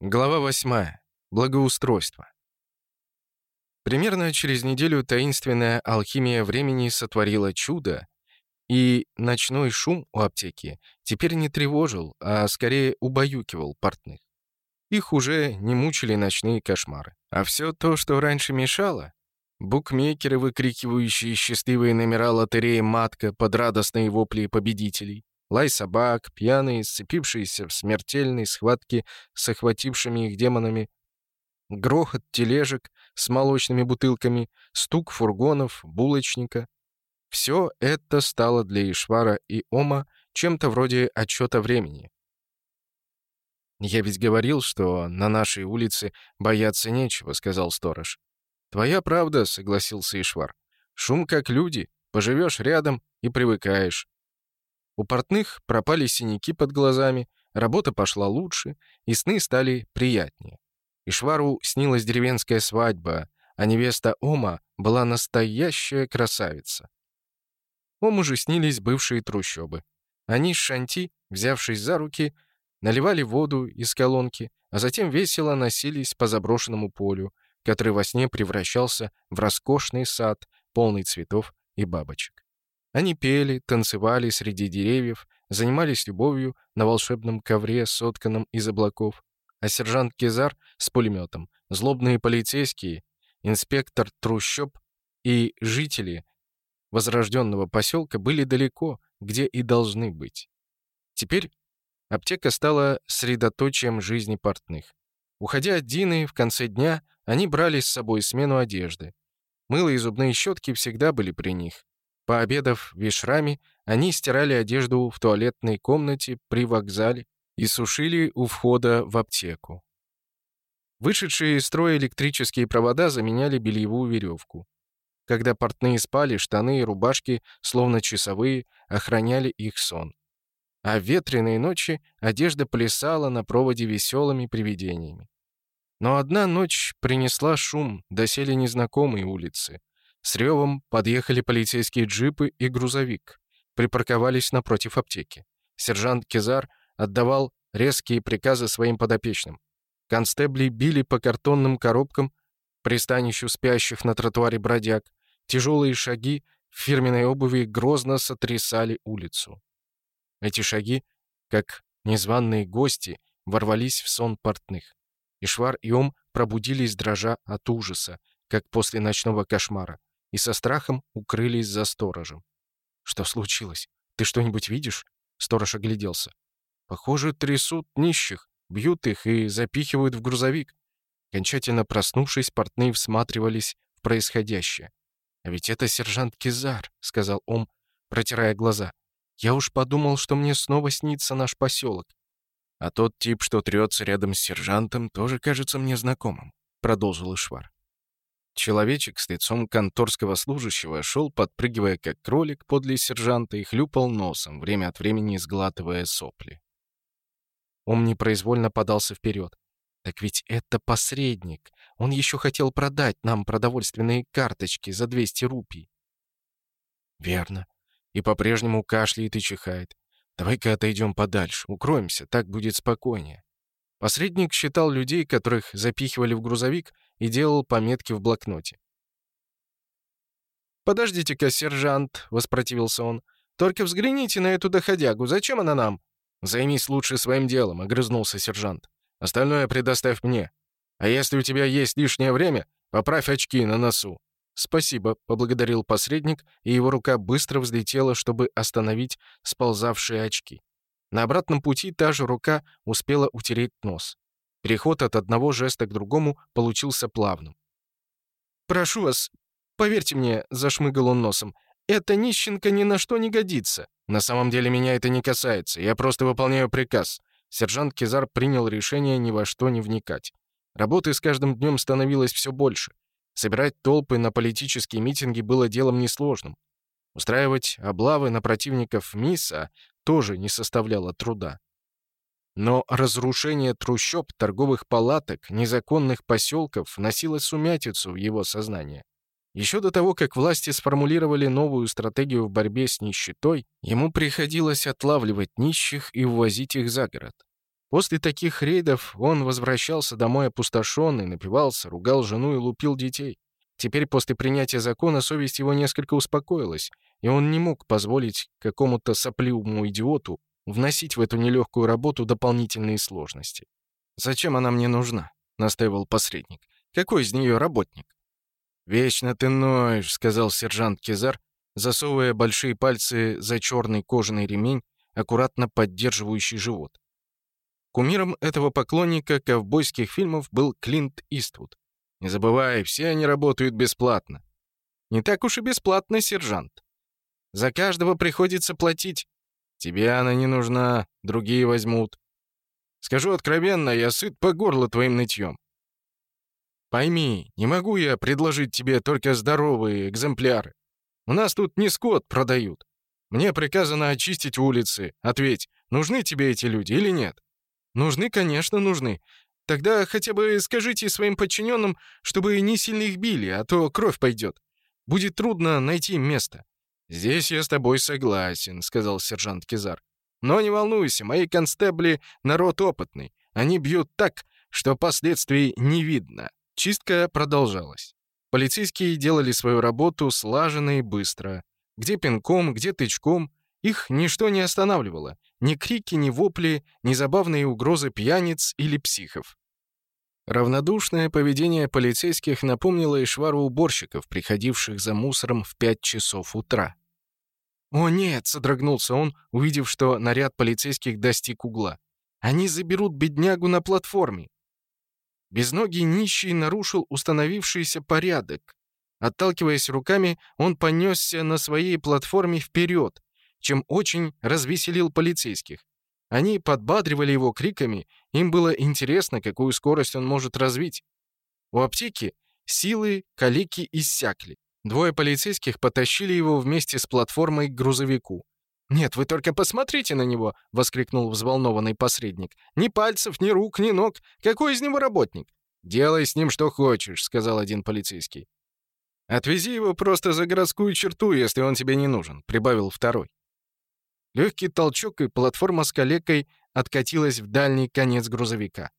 Глава 8. Благоустройство. Примерно через неделю таинственная алхимия времени сотворила чудо, и ночной шум у аптеки теперь не тревожил, а скорее убаюкивал портных. Их уже не мучили ночные кошмары. А все то, что раньше мешало, букмекеры, выкрикивающие счастливые номера лотереи «Матка» под радостные вопли победителей, Лай собак, пьяные, сцепившиеся в смертельной схватке с охватившими их демонами, грохот тележек с молочными бутылками, стук фургонов, булочника. Все это стало для Ишвара и Ома чем-то вроде отчета времени. «Я ведь говорил, что на нашей улице бояться нечего», — сказал сторож. «Твоя правда», — согласился Ишвар. «Шум как люди, поживешь рядом и привыкаешь. У портных пропали синяки под глазами, работа пошла лучше, и сны стали приятнее. И Швару снилась деревенская свадьба, а невеста Ома была настоящая красавица. Ому же снились бывшие трущобы. Они с Шанти, взявшись за руки, наливали воду из колонки, а затем весело носились по заброшенному полю, который во сне превращался в роскошный сад, полный цветов и бабочек. Они пели, танцевали среди деревьев, занимались любовью на волшебном ковре, сотканном из облаков. А сержант Кезар с пулеметом, злобные полицейские, инспектор трущоб и жители возрожденного поселка были далеко, где и должны быть. Теперь аптека стала средоточием жизни портных. Уходя от Дины, в конце дня они брали с собой смену одежды. Мыло и зубные щетки всегда были при них. Пообедав в они стирали одежду в туалетной комнате при вокзале и сушили у входа в аптеку. Вышедшие из строя электрические провода заменяли бельевую веревку. Когда портные спали, штаны и рубашки, словно часовые, охраняли их сон. А в ветреные ночи одежда плясала на проводе веселыми привидениями. Но одна ночь принесла шум, доселе незнакомые улицы. С ревом подъехали полицейские джипы и грузовик. Припарковались напротив аптеки. Сержант Кизар отдавал резкие приказы своим подопечным. Констебли били по картонным коробкам, пристанищу спящих на тротуаре бродяг. Тяжелые шаги в фирменной обуви грозно сотрясали улицу. Эти шаги, как незваные гости, ворвались в сон портных. Ишвар и Ом пробудились, дрожа от ужаса, как после ночного кошмара и со страхом укрылись за сторожем. «Что случилось? Ты что-нибудь видишь?» Сторож огляделся. «Похоже, трясут нищих, бьют их и запихивают в грузовик». Окончательно проснувшись, портные всматривались в происходящее. «А ведь это сержант Кизар», — сказал он, протирая глаза. «Я уж подумал, что мне снова снится наш поселок». «А тот тип, что трется рядом с сержантом, тоже кажется мне знакомым», — продолжил Ишвар. Человечек с лицом конторского служащего шел, подпрыгивая как кролик подле сержанта и хлюпал носом, время от времени сглатывая сопли. Он непроизвольно подался вперед. «Так ведь это посредник. Он еще хотел продать нам продовольственные карточки за 200 рупий». «Верно. И по-прежнему кашляет и чихает. Давай-ка отойдем подальше, укроемся, так будет спокойнее». Посредник считал людей, которых запихивали в грузовик, и делал пометки в блокноте. «Подождите-ка, сержант», — воспротивился он. «Только взгляните на эту доходягу. Зачем она нам?» «Займись лучше своим делом», — огрызнулся сержант. «Остальное предоставь мне. А если у тебя есть лишнее время, поправь очки на носу». «Спасибо», — поблагодарил посредник, и его рука быстро взлетела, чтобы остановить сползавшие очки. На обратном пути та же рука успела утереть нос. Переход от одного жеста к другому получился плавным. «Прошу вас, поверьте мне», — зашмыгал он носом, — «эта нищенка ни на что не годится». «На самом деле меня это не касается, я просто выполняю приказ». Сержант Кизар принял решение ни во что не вникать. Работы с каждым днем становилось все больше. Собирать толпы на политические митинги было делом несложным. Устраивать облавы на противников МИСа тоже не составляло труда. Но разрушение трущоб, торговых палаток, незаконных поселков носило сумятицу в его сознание. Еще до того, как власти сформулировали новую стратегию в борьбе с нищетой, ему приходилось отлавливать нищих и увозить их за город. После таких рейдов он возвращался домой опустошенный, напивался, ругал жену и лупил детей. Теперь после принятия закона совесть его несколько успокоилась, и он не мог позволить какому-то сопливому идиоту вносить в эту нелегкую работу дополнительные сложности. «Зачем она мне нужна?» — настаивал посредник. «Какой из нее работник?» «Вечно ты ноешь», — сказал сержант Кизар, засовывая большие пальцы за черный кожаный ремень, аккуратно поддерживающий живот. Кумиром этого поклонника ковбойских фильмов был Клинт Иствуд. «Не забывай, все они работают бесплатно». «Не так уж и бесплатно, сержант. За каждого приходится платить. Тебе она не нужна, другие возьмут. Скажу откровенно, я сыт по горло твоим нытьем. Пойми, не могу я предложить тебе только здоровые экземпляры. У нас тут не скот продают. Мне приказано очистить улицы. Ответь, нужны тебе эти люди или нет? Нужны, конечно, нужны. Тогда хотя бы скажите своим подчиненным, чтобы не сильно их били, а то кровь пойдет. Будет трудно найти место. «Здесь я с тобой согласен», — сказал сержант Кизар. «Но не волнуйся, мои констебли — народ опытный. Они бьют так, что последствий не видно». Чистка продолжалась. Полицейские делали свою работу слаженно и быстро. Где пинком, где тычком. Их ничто не останавливало. Ни крики, ни вопли, ни забавные угрозы пьяниц или психов. Равнодушное поведение полицейских напомнило и швару уборщиков, приходивших за мусором в 5 часов утра. «О, нет!» — содрогнулся он, увидев, что наряд полицейских достиг угла. «Они заберут беднягу на платформе!» Безногий нищий нарушил установившийся порядок. Отталкиваясь руками, он понесся на своей платформе вперед, чем очень развеселил полицейских. Они подбадривали его криками, им было интересно, какую скорость он может развить. У аптеки силы калеки иссякли. Двое полицейских потащили его вместе с платформой к грузовику. «Нет, вы только посмотрите на него!» — воскликнул взволнованный посредник. «Ни пальцев, ни рук, ни ног. Какой из него работник?» «Делай с ним что хочешь», — сказал один полицейский. «Отвези его просто за городскую черту, если он тебе не нужен», — прибавил второй. Легкий толчок и платформа с калекой откатилась в дальний конец грузовика.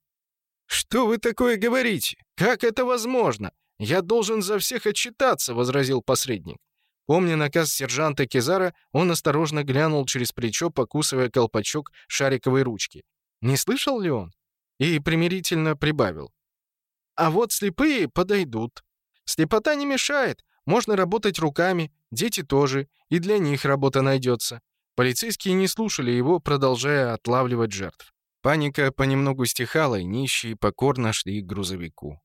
«Что вы такое говорите? Как это возможно?» «Я должен за всех отчитаться», — возразил посредник. Помня наказ сержанта Кезара, он осторожно глянул через плечо, покусывая колпачок шариковой ручки. Не слышал ли он? И примирительно прибавил. «А вот слепые подойдут. Слепота не мешает, можно работать руками, дети тоже, и для них работа найдется». Полицейские не слушали его, продолжая отлавливать жертв. Паника понемногу стихала, и нищие покорно шли к грузовику.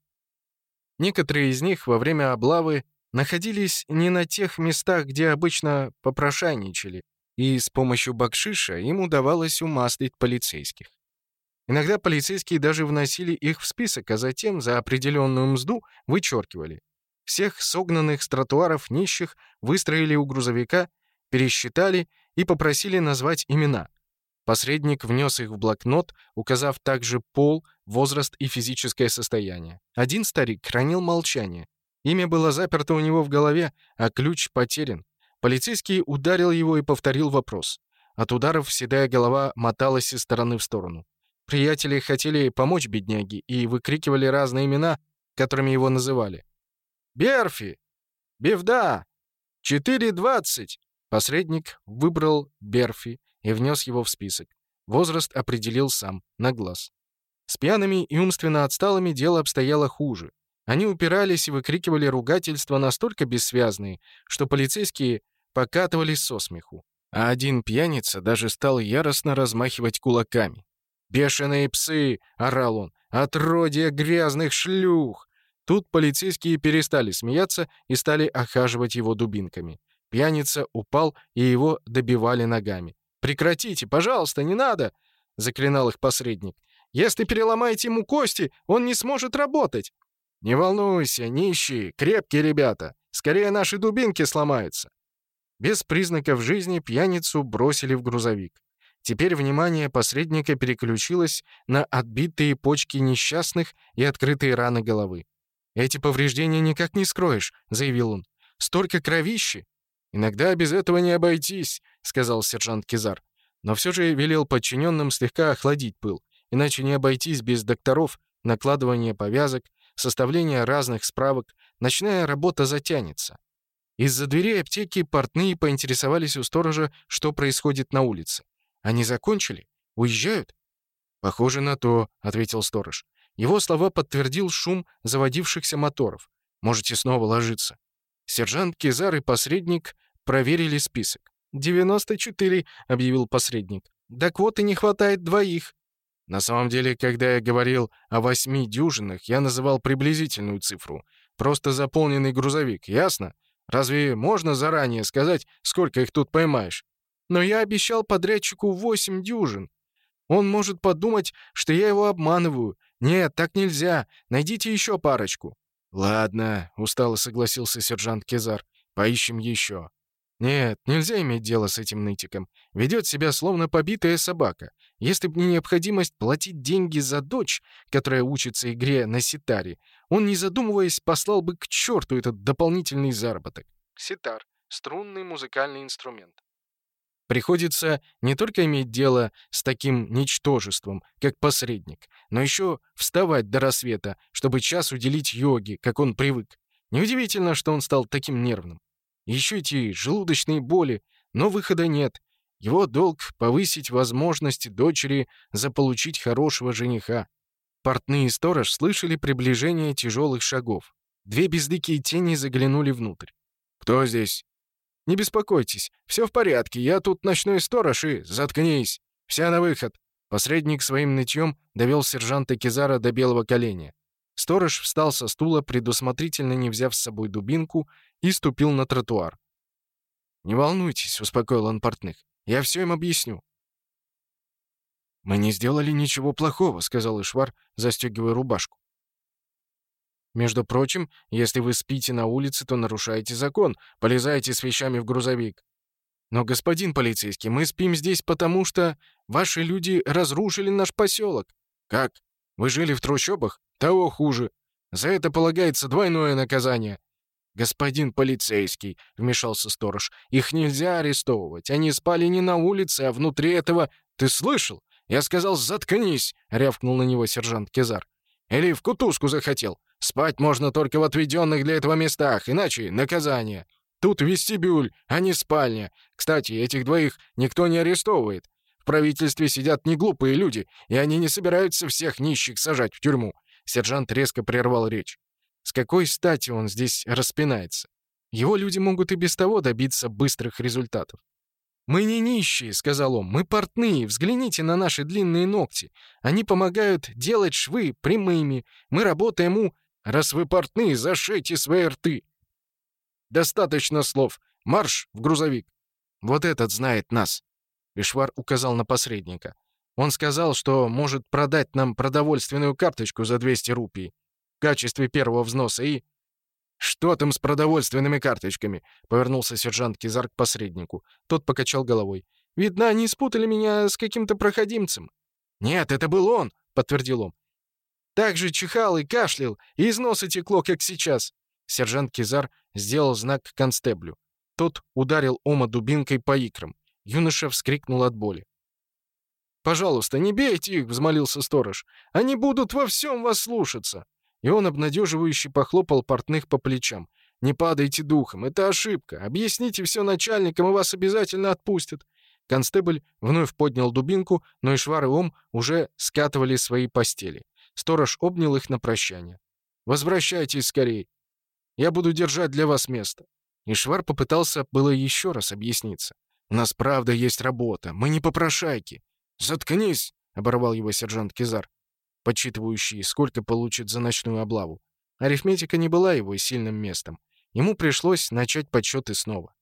Некоторые из них во время облавы находились не на тех местах, где обычно попрошайничали, и с помощью бакшиша им удавалось умаслить полицейских. Иногда полицейские даже вносили их в список, а затем за определенную мзду вычеркивали. Всех согнанных с тротуаров нищих выстроили у грузовика, пересчитали и попросили назвать имена. Посредник внес их в блокнот, указав также пол, возраст и физическое состояние. Один старик хранил молчание. Имя было заперто у него в голове, а ключ потерян. Полицейский ударил его и повторил вопрос. От ударов седая голова моталась из стороны в сторону. Приятели хотели помочь бедняге и выкрикивали разные имена, которыми его называли. «Берфи! Бевда! 4.20!» Посредник выбрал Берфи и внес его в список. Возраст определил сам, на глаз. С пьяными и умственно отсталыми дело обстояло хуже. Они упирались и выкрикивали ругательства настолько бессвязные, что полицейские покатывались со смеху. А один пьяница даже стал яростно размахивать кулаками. «Бешеные псы!» — орал он. «Отродье грязных шлюх!» Тут полицейские перестали смеяться и стали охаживать его дубинками. Пьяница упал, и его добивали ногами. «Прекратите, пожалуйста, не надо!» — заклинал их посредник. «Если переломаете ему кости, он не сможет работать!» «Не волнуйся, нищие, крепкие ребята! Скорее наши дубинки сломаются!» Без признаков жизни пьяницу бросили в грузовик. Теперь внимание посредника переключилось на отбитые почки несчастных и открытые раны головы. «Эти повреждения никак не скроешь», — заявил он. «Столько кровищи!» «Иногда без этого не обойтись», — сказал сержант Кизар. Но все же велел подчиненным слегка охладить пыл, иначе не обойтись без докторов, накладывания повязок, составления разных справок, ночная работа затянется. Из-за дверей аптеки портные поинтересовались у сторожа, что происходит на улице. «Они закончили? Уезжают?» «Похоже на то», — ответил сторож. Его слова подтвердил шум заводившихся моторов. «Можете снова ложиться». Сержант Кизар и посредник проверили список. «Девяносто четыре», — объявил посредник. «Так вот и не хватает двоих». На самом деле, когда я говорил о восьми дюжинах, я называл приблизительную цифру. Просто заполненный грузовик, ясно? Разве можно заранее сказать, сколько их тут поймаешь? Но я обещал подрядчику восемь дюжин. Он может подумать, что я его обманываю. Нет, так нельзя. Найдите еще парочку». «Ладно», — устало согласился сержант Кезар. «Поищем еще». Нет, нельзя иметь дело с этим нытиком. Ведет себя словно побитая собака. Если б не необходимость платить деньги за дочь, которая учится игре на ситаре, он, не задумываясь, послал бы к черту этот дополнительный заработок. Ситар — струнный музыкальный инструмент. Приходится не только иметь дело с таким ничтожеством, как посредник, но еще вставать до рассвета, чтобы час уделить йоге, как он привык. Неудивительно, что он стал таким нервным. Еще эти желудочные боли, но выхода нет. Его долг — повысить возможности дочери заполучить хорошего жениха. Портные сторож слышали приближение тяжелых шагов. Две бездыкие тени заглянули внутрь. «Кто здесь?» «Не беспокойтесь, все в порядке, я тут ночной сторож и... Заткнись! Вся на выход!» Посредник своим нытьем довел сержанта Кизара до белого коленя. Сторож встал со стула, предусмотрительно не взяв с собой дубинку, и ступил на тротуар. «Не волнуйтесь», — успокоил он портных. «Я все им объясню». «Мы не сделали ничего плохого», — сказал Ишвар, застегивая рубашку. «Между прочим, если вы спите на улице, то нарушаете закон, полезаете с вещами в грузовик». «Но, господин полицейский, мы спим здесь потому, что ваши люди разрушили наш поселок». «Как? Вы жили в трущобах? того хуже. За это полагается двойное наказание». «Господин полицейский», — вмешался сторож, — «их нельзя арестовывать. Они спали не на улице, а внутри этого... Ты слышал? Я сказал, заткнись!» — рявкнул на него сержант Кезар. «Или в кутузку захотел. Спать можно только в отведенных для этого местах, иначе наказание. Тут вестибюль, а не спальня. Кстати, этих двоих никто не арестовывает. В правительстве сидят неглупые люди, и они не собираются всех нищих сажать в тюрьму. Сержант резко прервал речь. С какой стати он здесь распинается? Его люди могут и без того добиться быстрых результатов. «Мы не нищие», — сказал он, — «мы портные, взгляните на наши длинные ногти. Они помогают делать швы прямыми, мы работаем у...» «Раз вы портные, зашейте свои рты!» «Достаточно слов. Марш в грузовик!» «Вот этот знает нас!» Вишвар указал на посредника. Он сказал, что может продать нам продовольственную карточку за 200 рупий в качестве первого взноса и... «Что там с продовольственными карточками?» — повернулся сержант Кизар к посреднику. Тот покачал головой. «Видно, они спутали меня с каким-то проходимцем». «Нет, это был он!» — подтвердил он. «Так же чихал и кашлял, и из носа текло, как сейчас». Сержант Кизар сделал знак констеблю. Тот ударил Ома дубинкой по икрам. Юноша вскрикнул от боли. «Пожалуйста, не бейте их!» — взмолился сторож. «Они будут во всем вас слушаться!» И он обнадеживающе похлопал портных по плечам. «Не падайте духом, это ошибка. Объясните все начальникам, и вас обязательно отпустят». Констебль вновь поднял дубинку, но и Швар и Ом уже скатывали свои постели. Сторож обнял их на прощание. «Возвращайтесь скорей. Я буду держать для вас место». Ишвар попытался было еще раз объясниться. «У нас правда есть работа, мы не попрошайки. «Заткнись!» — оборвал его сержант Кизар, подсчитывающий, сколько получит за ночную облаву. Арифметика не была его сильным местом. Ему пришлось начать подсчеты снова.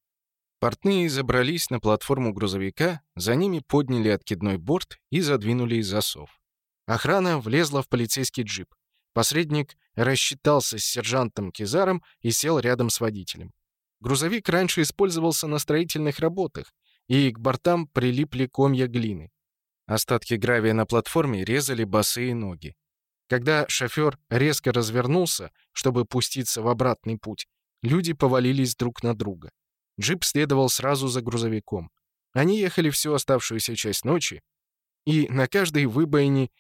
Портные забрались на платформу грузовика, за ними подняли откидной борт и задвинули засов. Охрана влезла в полицейский джип. Посредник рассчитался с сержантом Кизаром и сел рядом с водителем. Грузовик раньше использовался на строительных работах, и к бортам прилипли комья глины. Остатки гравия на платформе резали босые ноги. Когда шофер резко развернулся, чтобы пуститься в обратный путь, люди повалились друг на друга. Джип следовал сразу за грузовиком. Они ехали всю оставшуюся часть ночи, и на каждой выбоине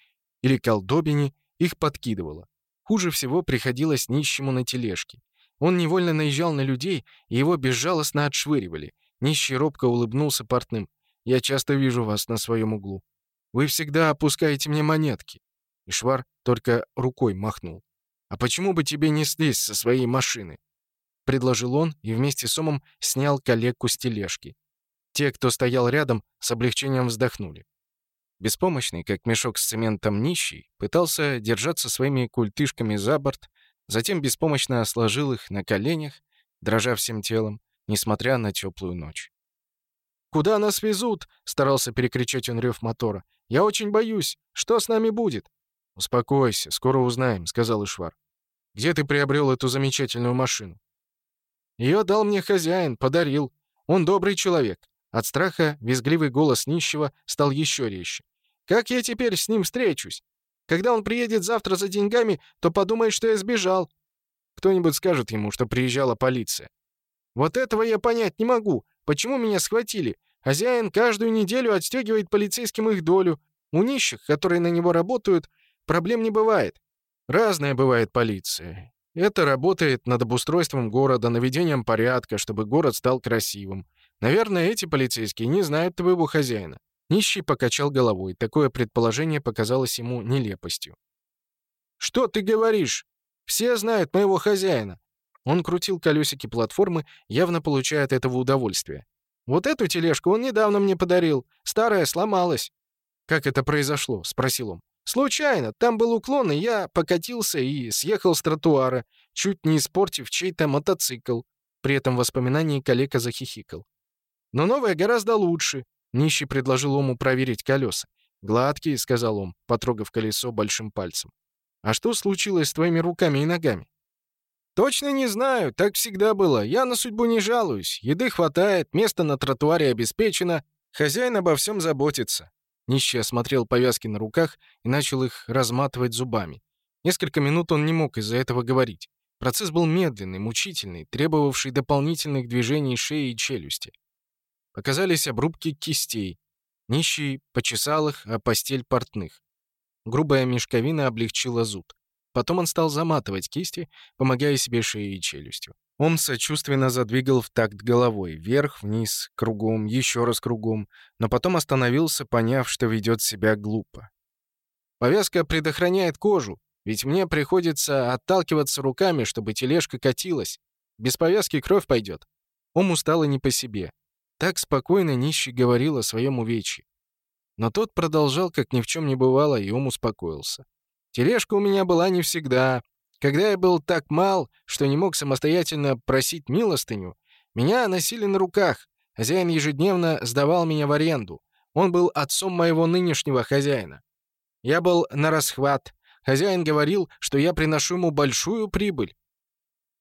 или колдобине их подкидывало. Хуже всего приходилось нищему на тележке. Он невольно наезжал на людей, и его безжалостно отшвыривали. Нищий робко улыбнулся портным. «Я часто вижу вас на своем углу». Вы всегда опускаете мне монетки». И только рукой махнул. «А почему бы тебе не слезть со своей машины?» Предложил он и вместе с Омом снял коллегку с тележки. Те, кто стоял рядом, с облегчением вздохнули. Беспомощный, как мешок с цементом нищий, пытался держаться своими культышками за борт, затем беспомощно сложил их на коленях, дрожа всем телом, несмотря на теплую ночь. «Куда нас везут?» — старался перекричать он рев мотора. «Я очень боюсь. Что с нами будет?» «Успокойся, скоро узнаем», — сказал Ишвар. «Где ты приобрел эту замечательную машину?» «Ее дал мне хозяин, подарил. Он добрый человек». От страха визгливый голос нищего стал еще резче. «Как я теперь с ним встречусь? Когда он приедет завтра за деньгами, то подумает, что я сбежал». Кто-нибудь скажет ему, что приезжала полиция. «Вот этого я понять не могу. Почему меня схватили? Хозяин каждую неделю отстегивает полицейским их долю. У нищих, которые на него работают, проблем не бывает. Разная бывает полиция. Это работает над обустройством города, наведением порядка, чтобы город стал красивым. Наверное, эти полицейские не знают твоего хозяина. Нищий покачал головой. Такое предположение показалось ему нелепостью. «Что ты говоришь? Все знают моего хозяина. Он крутил колесики платформы, явно получая от этого удовольствие. «Вот эту тележку он недавно мне подарил. Старая сломалась». «Как это произошло?» — спросил он. «Случайно. Там был уклон, и я покатился и съехал с тротуара, чуть не испортив чей-то мотоцикл». При этом воспоминании коллега захихикал. «Но новая гораздо лучше», — нищий предложил Ому проверить колеса. «Гладкие», — сказал он, потрогав колесо большим пальцем. «А что случилось с твоими руками и ногами?» «Точно не знаю, так всегда было. Я на судьбу не жалуюсь. Еды хватает, место на тротуаре обеспечено, хозяин обо всем заботится». Нищий осмотрел повязки на руках и начал их разматывать зубами. Несколько минут он не мог из-за этого говорить. Процесс был медленный, мучительный, требовавший дополнительных движений шеи и челюсти. Показались обрубки кистей. Нищий почесал их, а постель портных. Грубая мешковина облегчила зуд. Потом он стал заматывать кисти, помогая себе шеей и челюстью. Он сочувственно задвигал в такт головой, вверх, вниз, кругом, еще раз кругом, но потом остановился, поняв, что ведет себя глупо. «Повязка предохраняет кожу, ведь мне приходится отталкиваться руками, чтобы тележка катилась. Без повязки кровь пойдет». Ому стало не по себе. Так спокойно нищий говорил о своем увечье. Но тот продолжал, как ни в чем не бывало, и он успокоился. Тележка у меня была не всегда. Когда я был так мал, что не мог самостоятельно просить милостыню, меня носили на руках. Хозяин ежедневно сдавал меня в аренду. Он был отцом моего нынешнего хозяина. Я был на расхват. Хозяин говорил, что я приношу ему большую прибыль.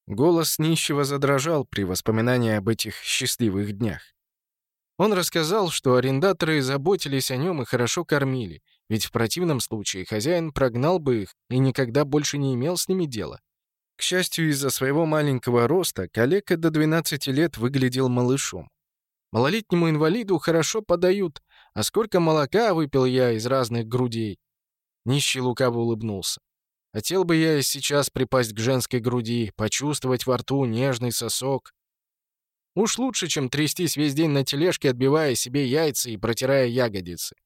Голос нищего задрожал при воспоминании об этих счастливых днях. Он рассказал, что арендаторы заботились о нем и хорошо кормили, ведь в противном случае хозяин прогнал бы их и никогда больше не имел с ними дела. К счастью, из-за своего маленького роста коллега до 12 лет выглядел малышом. Малолетнему инвалиду хорошо подают, а сколько молока выпил я из разных грудей. Нищий лукаво улыбнулся. Хотел бы я и сейчас припасть к женской груди, почувствовать во рту нежный сосок. Уж лучше, чем трястись весь день на тележке, отбивая себе яйца и протирая ягодицы.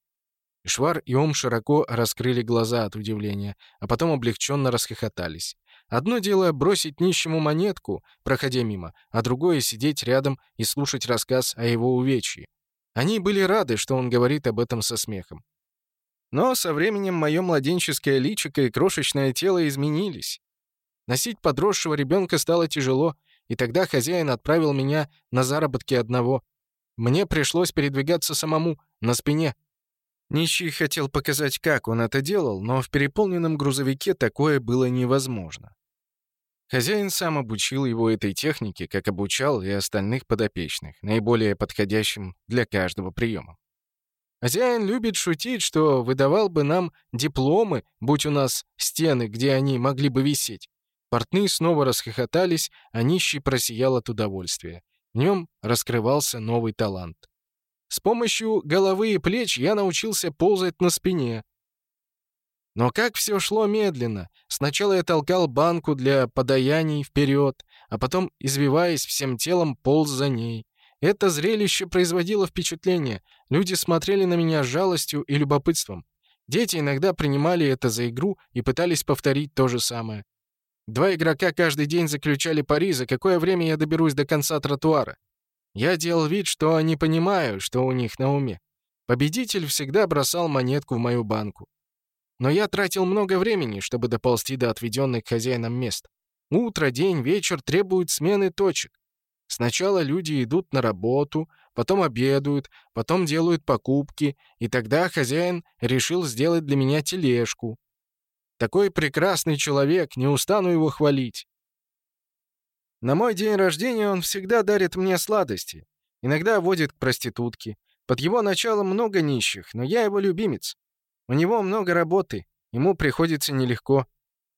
Швар и Ом широко раскрыли глаза от удивления, а потом облегченно расхохотались. Одно дело бросить нищему монетку, проходя мимо, а другое — сидеть рядом и слушать рассказ о его увечье. Они были рады, что он говорит об этом со смехом. Но со временем мое младенческое личико и крошечное тело изменились. Носить подросшего ребенка стало тяжело, и тогда хозяин отправил меня на заработки одного. Мне пришлось передвигаться самому, на спине, Нищий хотел показать, как он это делал, но в переполненном грузовике такое было невозможно. Хозяин сам обучил его этой технике, как обучал и остальных подопечных, наиболее подходящим для каждого приема. Хозяин любит шутить, что выдавал бы нам дипломы, будь у нас стены, где они могли бы висеть. Портные снова расхохотались, а нищий просиял от удовольствия. В нем раскрывался новый талант. С помощью головы и плеч я научился ползать на спине. Но как все шло медленно. Сначала я толкал банку для подаяний вперед, а потом, извиваясь всем телом, полз за ней. Это зрелище производило впечатление. Люди смотрели на меня с жалостью и любопытством. Дети иногда принимали это за игру и пытались повторить то же самое. Два игрока каждый день заключали пари, за какое время я доберусь до конца тротуара. Я делал вид, что не понимаю, что у них на уме. Победитель всегда бросал монетку в мою банку. Но я тратил много времени, чтобы доползти до отведенных хозяином мест. Утро, день, вечер требуют смены точек. Сначала люди идут на работу, потом обедают, потом делают покупки, и тогда хозяин решил сделать для меня тележку. Такой прекрасный человек, не устану его хвалить. На мой день рождения он всегда дарит мне сладости. Иногда водит к проститутке. Под его началом много нищих, но я его любимец. У него много работы, ему приходится нелегко.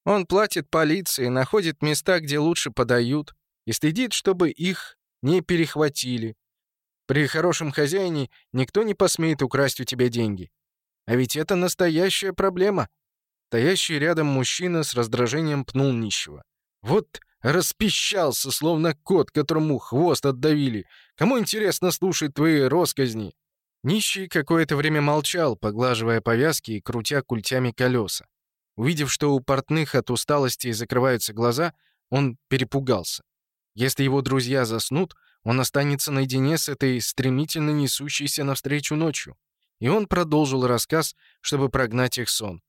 Он платит полиции, находит места, где лучше подают, и следит, чтобы их не перехватили. При хорошем хозяине никто не посмеет украсть у тебя деньги. А ведь это настоящая проблема. Стоящий рядом мужчина с раздражением пнул нищего. «Вот Распищался, словно кот, которому хвост отдавили. Кому интересно слушать твои росказни?» Нищий какое-то время молчал, поглаживая повязки и крутя культями колеса. Увидев, что у портных от усталости закрываются глаза, он перепугался. Если его друзья заснут, он останется наедине с этой стремительно несущейся навстречу ночью. И он продолжил рассказ, чтобы прогнать их сон.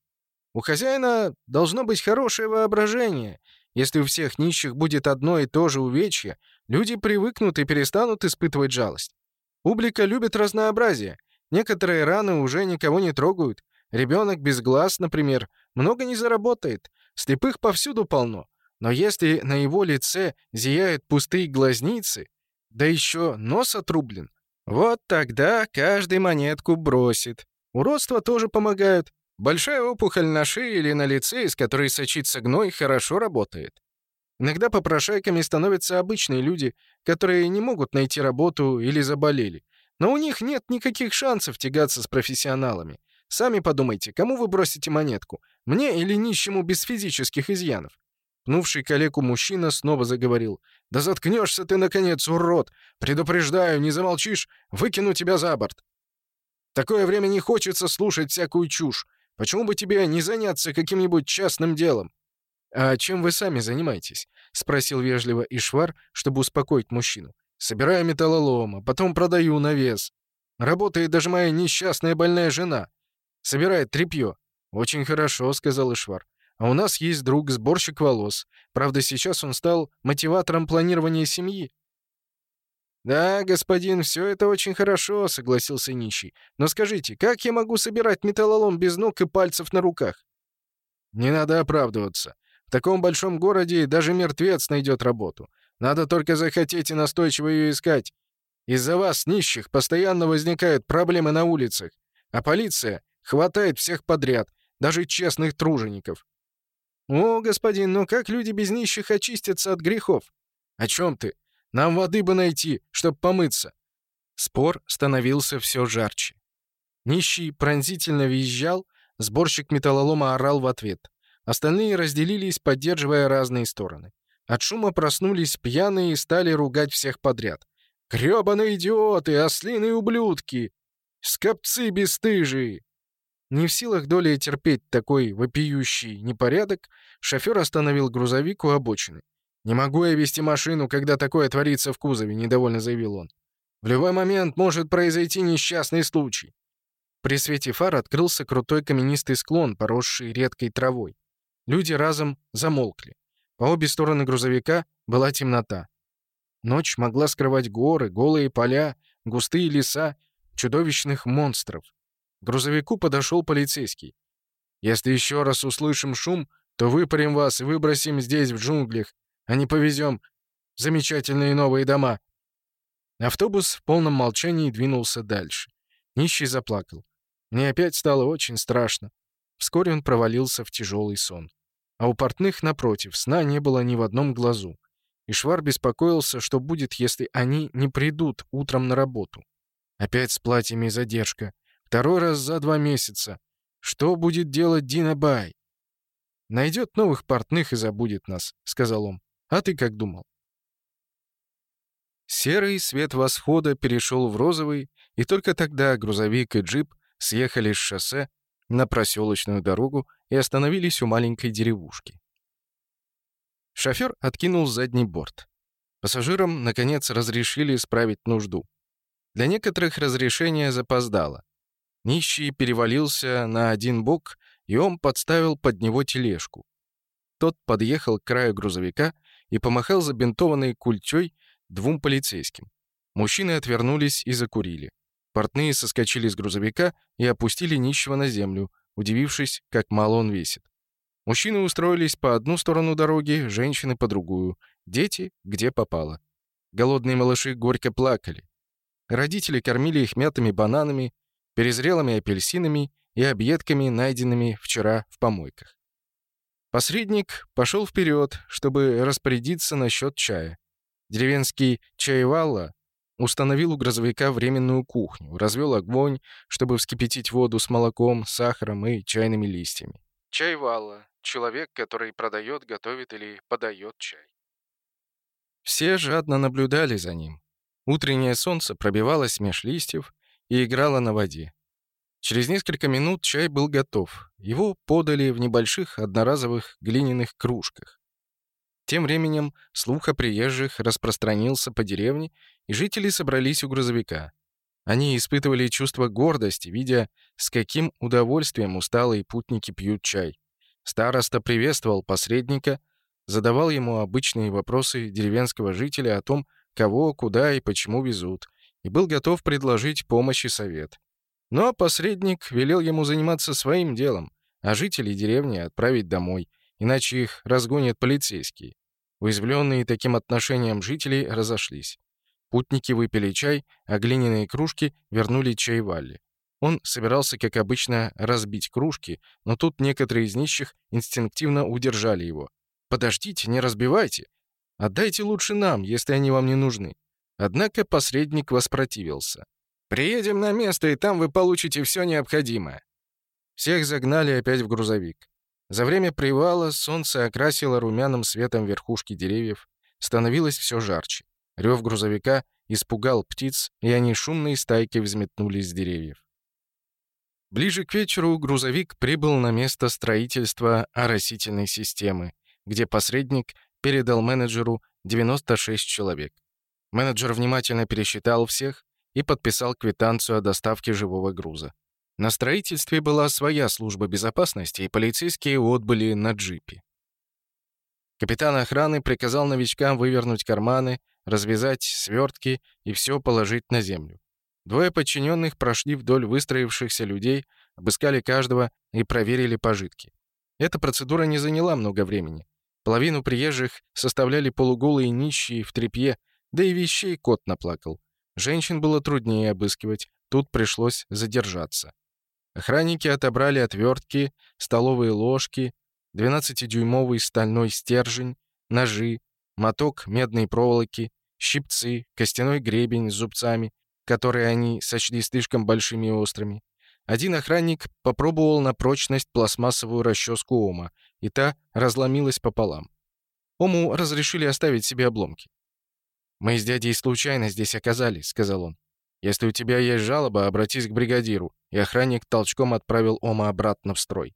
У хозяина должно быть хорошее воображение, если у всех нищих будет одно и то же увечье, люди привыкнут и перестанут испытывать жалость. Публика любит разнообразие. Некоторые раны уже никого не трогают. Ребенок без глаз, например, много не заработает. Слепых повсюду полно. Но если на его лице зияют пустые глазницы, да еще нос отрублен, вот тогда каждый монетку бросит. Уродства тоже помогают. Большая опухоль на шее или на лице, из которой сочится гной, хорошо работает. Иногда попрошайками становятся обычные люди, которые не могут найти работу или заболели. Но у них нет никаких шансов тягаться с профессионалами. Сами подумайте, кому вы бросите монетку? Мне или нищему без физических изъянов? Пнувший коллегу мужчина снова заговорил. «Да заткнешься ты, наконец, урод! Предупреждаю, не замолчишь, выкину тебя за борт!» «Такое время не хочется слушать всякую чушь. Почему бы тебе не заняться каким-нибудь частным делом?» «А чем вы сами занимаетесь?» — спросил вежливо Ишвар, чтобы успокоить мужчину. «Собираю металлолом, а потом продаю на вес. Работает даже моя несчастная больная жена. Собирает тряпье». «Очень хорошо», — сказал Ишвар. «А у нас есть друг, сборщик волос. Правда, сейчас он стал мотиватором планирования семьи. «Да, господин, все это очень хорошо», — согласился нищий. «Но скажите, как я могу собирать металлолом без ног и пальцев на руках?» «Не надо оправдываться. В таком большом городе даже мертвец найдет работу. Надо только захотеть и настойчиво ее искать. Из-за вас, нищих, постоянно возникают проблемы на улицах. А полиция хватает всех подряд, даже честных тружеников». «О, господин, но как люди без нищих очистятся от грехов?» «О чем ты? Нам воды бы найти, чтоб помыться». Спор становился все жарче. Нищий пронзительно визжал, сборщик металлолома орал в ответ. Остальные разделились, поддерживая разные стороны. От шума проснулись пьяные и стали ругать всех подряд. «Грёбаные идиоты! Ослиные ублюдки! Скопцы бесстыжие!» Не в силах долей терпеть такой вопиющий непорядок, шофер остановил грузовик у обочины. «Не могу я вести машину, когда такое творится в кузове», — недовольно заявил он. «В любой момент может произойти несчастный случай». При свете фар открылся крутой каменистый склон, поросший редкой травой. Люди разом замолкли. По обе стороны грузовика была темнота. Ночь могла скрывать горы, голые поля, густые леса, чудовищных монстров. К грузовику подошел полицейский. «Если еще раз услышим шум, то выпарим вас и выбросим здесь, в джунглях, а не повезем замечательные новые дома». Автобус в полном молчании двинулся дальше. Нищий заплакал. Мне опять стало очень страшно. Вскоре он провалился в тяжелый сон. А у портных, напротив, сна не было ни в одном глазу. И Швар беспокоился, что будет, если они не придут утром на работу. Опять с платьями задержка. Второй раз за два месяца. Что будет делать Дина Бай? «Найдет новых портных и забудет нас», — сказал он. А ты как думал?» Серый свет восхода перешел в розовый, и только тогда грузовик и джип съехали с шоссе на проселочную дорогу и остановились у маленькой деревушки. Шофер откинул задний борт. Пассажирам, наконец, разрешили исправить нужду. Для некоторых разрешение запоздало. Нищий перевалился на один бок, и он подставил под него тележку. Тот подъехал к краю грузовика и помахал забинтованной культей двум полицейским. Мужчины отвернулись и закурили. Портные соскочили с грузовика и опустили нищего на землю, удивившись, как мало он весит. Мужчины устроились по одну сторону дороги, женщины по другую, дети где попало. Голодные малыши горько плакали. Родители кормили их мятыми бананами, перезрелыми апельсинами и объедками, найденными вчера в помойках. Посредник пошел вперед, чтобы распорядиться насчет чая. Деревенский чаевала установил у грозовика временную кухню, развел огонь, чтобы вскипятить воду с молоком, сахаром и чайными листьями. Чайвала — человек, который продает, готовит или подает чай. Все жадно наблюдали за ним. Утреннее солнце пробивалось меж листьев и играло на воде. Через несколько минут чай был готов. Его подали в небольших одноразовых глиняных кружках. Тем временем слух о приезжих распространился по деревне, и жители собрались у грузовика. Они испытывали чувство гордости, видя, с каким удовольствием усталые путники пьют чай. Староста приветствовал посредника, задавал ему обычные вопросы деревенского жителя о том, кого, куда и почему везут, и был готов предложить помощь и совет. Но посредник велел ему заниматься своим делом, а жителей деревни отправить домой, иначе их разгонят полицейские. Уязвленные таким отношением жителей разошлись. Путники выпили чай, а глиняные кружки вернули чай Валли. Он собирался, как обычно, разбить кружки, но тут некоторые из нищих инстинктивно удержали его. «Подождите, не разбивайте! Отдайте лучше нам, если они вам не нужны!» Однако посредник воспротивился. Приедем на место, и там вы получите все необходимое». Всех загнали опять в грузовик. За время привала солнце окрасило румяным светом верхушки деревьев. Становилось все жарче. Рев грузовика испугал птиц, и они шумной стайкой взметнулись с деревьев. Ближе к вечеру грузовик прибыл на место строительства оросительной системы, где посредник передал менеджеру 96 человек. Менеджер внимательно пересчитал всех, и подписал квитанцию о доставке живого груза. На строительстве была своя служба безопасности, и полицейские отбыли на джипе. Капитан охраны приказал новичкам вывернуть карманы, развязать свертки и все положить на землю. Двое подчиненных прошли вдоль выстроившихся людей, обыскали каждого и проверили пожитки. Эта процедура не заняла много времени. Половину приезжих составляли полуголые нищие в тряпье, да и вещей кот наплакал. Женщин было труднее обыскивать, тут пришлось задержаться. Охранники отобрали отвертки, столовые ложки, 12-дюймовый стальной стержень, ножи, моток медной проволоки, щипцы, костяной гребень с зубцами, которые они сочли слишком большими и острыми. Один охранник попробовал на прочность пластмассовую расческу Ома, и та разломилась пополам. Ому разрешили оставить себе обломки. «Мы с дядей случайно здесь оказались», — сказал он. «Если у тебя есть жалоба, обратись к бригадиру». И охранник толчком отправил Ома обратно в строй.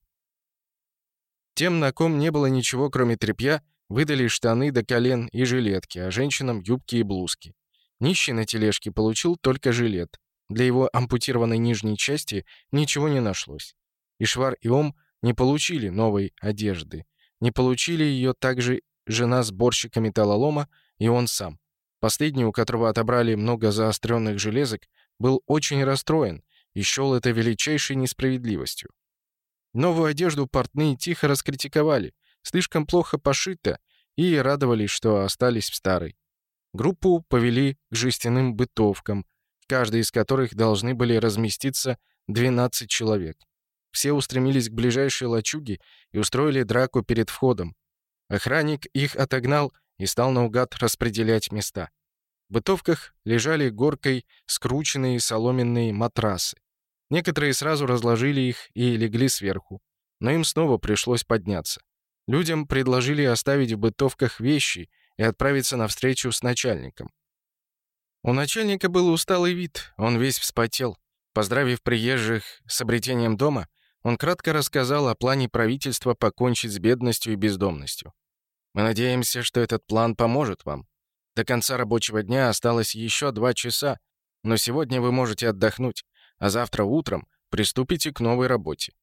Тем, на ком не было ничего, кроме тряпья, выдали штаны до колен и жилетки, а женщинам юбки и блузки. Нищий на тележке получил только жилет. Для его ампутированной нижней части ничего не нашлось. И Швар и Ом не получили новой одежды. Не получили ее также жена сборщика металлолома и он сам последний, у которого отобрали много заостренных железок, был очень расстроен и счел это величайшей несправедливостью. Новую одежду портные тихо раскритиковали, слишком плохо пошито, и радовались, что остались в старой. Группу повели к жестяным бытовкам, в каждой из которых должны были разместиться 12 человек. Все устремились к ближайшей лачуге и устроили драку перед входом. Охранник их отогнал и стал наугад распределять места. В бытовках лежали горкой скрученные соломенные матрасы. Некоторые сразу разложили их и легли сверху, но им снова пришлось подняться. Людям предложили оставить в бытовках вещи и отправиться на встречу с начальником. У начальника был усталый вид, он весь вспотел. Поздравив приезжих с обретением дома, он кратко рассказал о плане правительства покончить с бедностью и бездомностью. Мы надеемся, что этот план поможет вам. До конца рабочего дня осталось еще два часа, но сегодня вы можете отдохнуть, а завтра утром приступите к новой работе.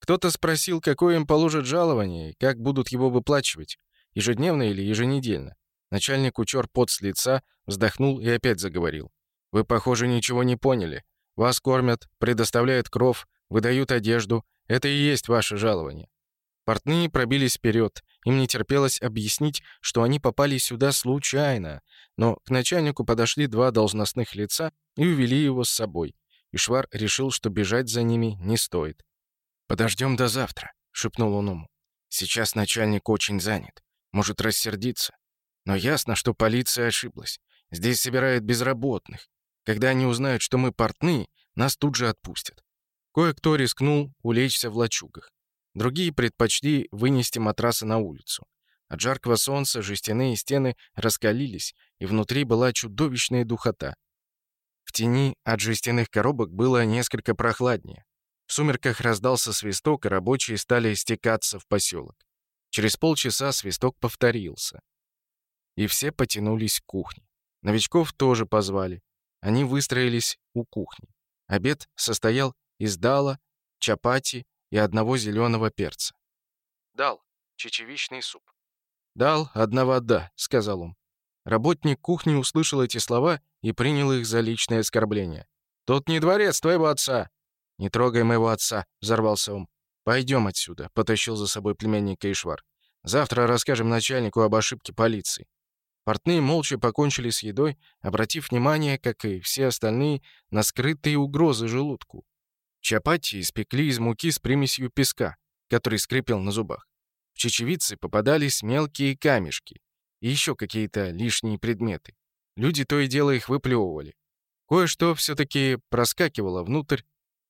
Кто-то спросил, какое им положат жалование и как будут его выплачивать, ежедневно или еженедельно. Начальник утер пот с лица, вздохнул и опять заговорил. «Вы, похоже, ничего не поняли. Вас кормят, предоставляют кров, выдают одежду. Это и есть ваше жалование. Портные пробились вперед. Им не терпелось объяснить, что они попали сюда случайно. Но к начальнику подошли два должностных лица и увели его с собой. Ишвар решил, что бежать за ними не стоит. «Подождем до завтра», — шепнул он ему. «Сейчас начальник очень занят. Может рассердиться. Но ясно, что полиция ошиблась. Здесь собирают безработных. Когда они узнают, что мы портные, нас тут же отпустят». Кое-кто рискнул улечься в лачугах. Другие предпочли вынести матрасы на улицу. От жаркого солнца жестяные стены раскалились, и внутри была чудовищная духота. В тени от жестяных коробок было несколько прохладнее. В сумерках раздался свисток, и рабочие стали стекаться в поселок. Через полчаса свисток повторился. И все потянулись к кухне. Новичков тоже позвали. Они выстроились у кухни. Обед состоял из дала, чапати и одного зеленого перца. «Дал. Чечевичный суп». «Дал, одна вода», — сказал он. Работник кухни услышал эти слова и принял их за личное оскорбление. «Тут не дворец твоего отца!» «Не трогай моего отца!» — взорвался он. «Пойдем отсюда», — потащил за собой племянника Ишвар. «Завтра расскажем начальнику об ошибке полиции». Портные молча покончили с едой, обратив внимание, как и все остальные, на скрытые угрозы желудку. Чапати испекли из муки с примесью песка, который скрипел на зубах. В чечевице попадались мелкие камешки и еще какие-то лишние предметы. Люди то и дело их выплевывали. Кое-что все-таки проскакивало внутрь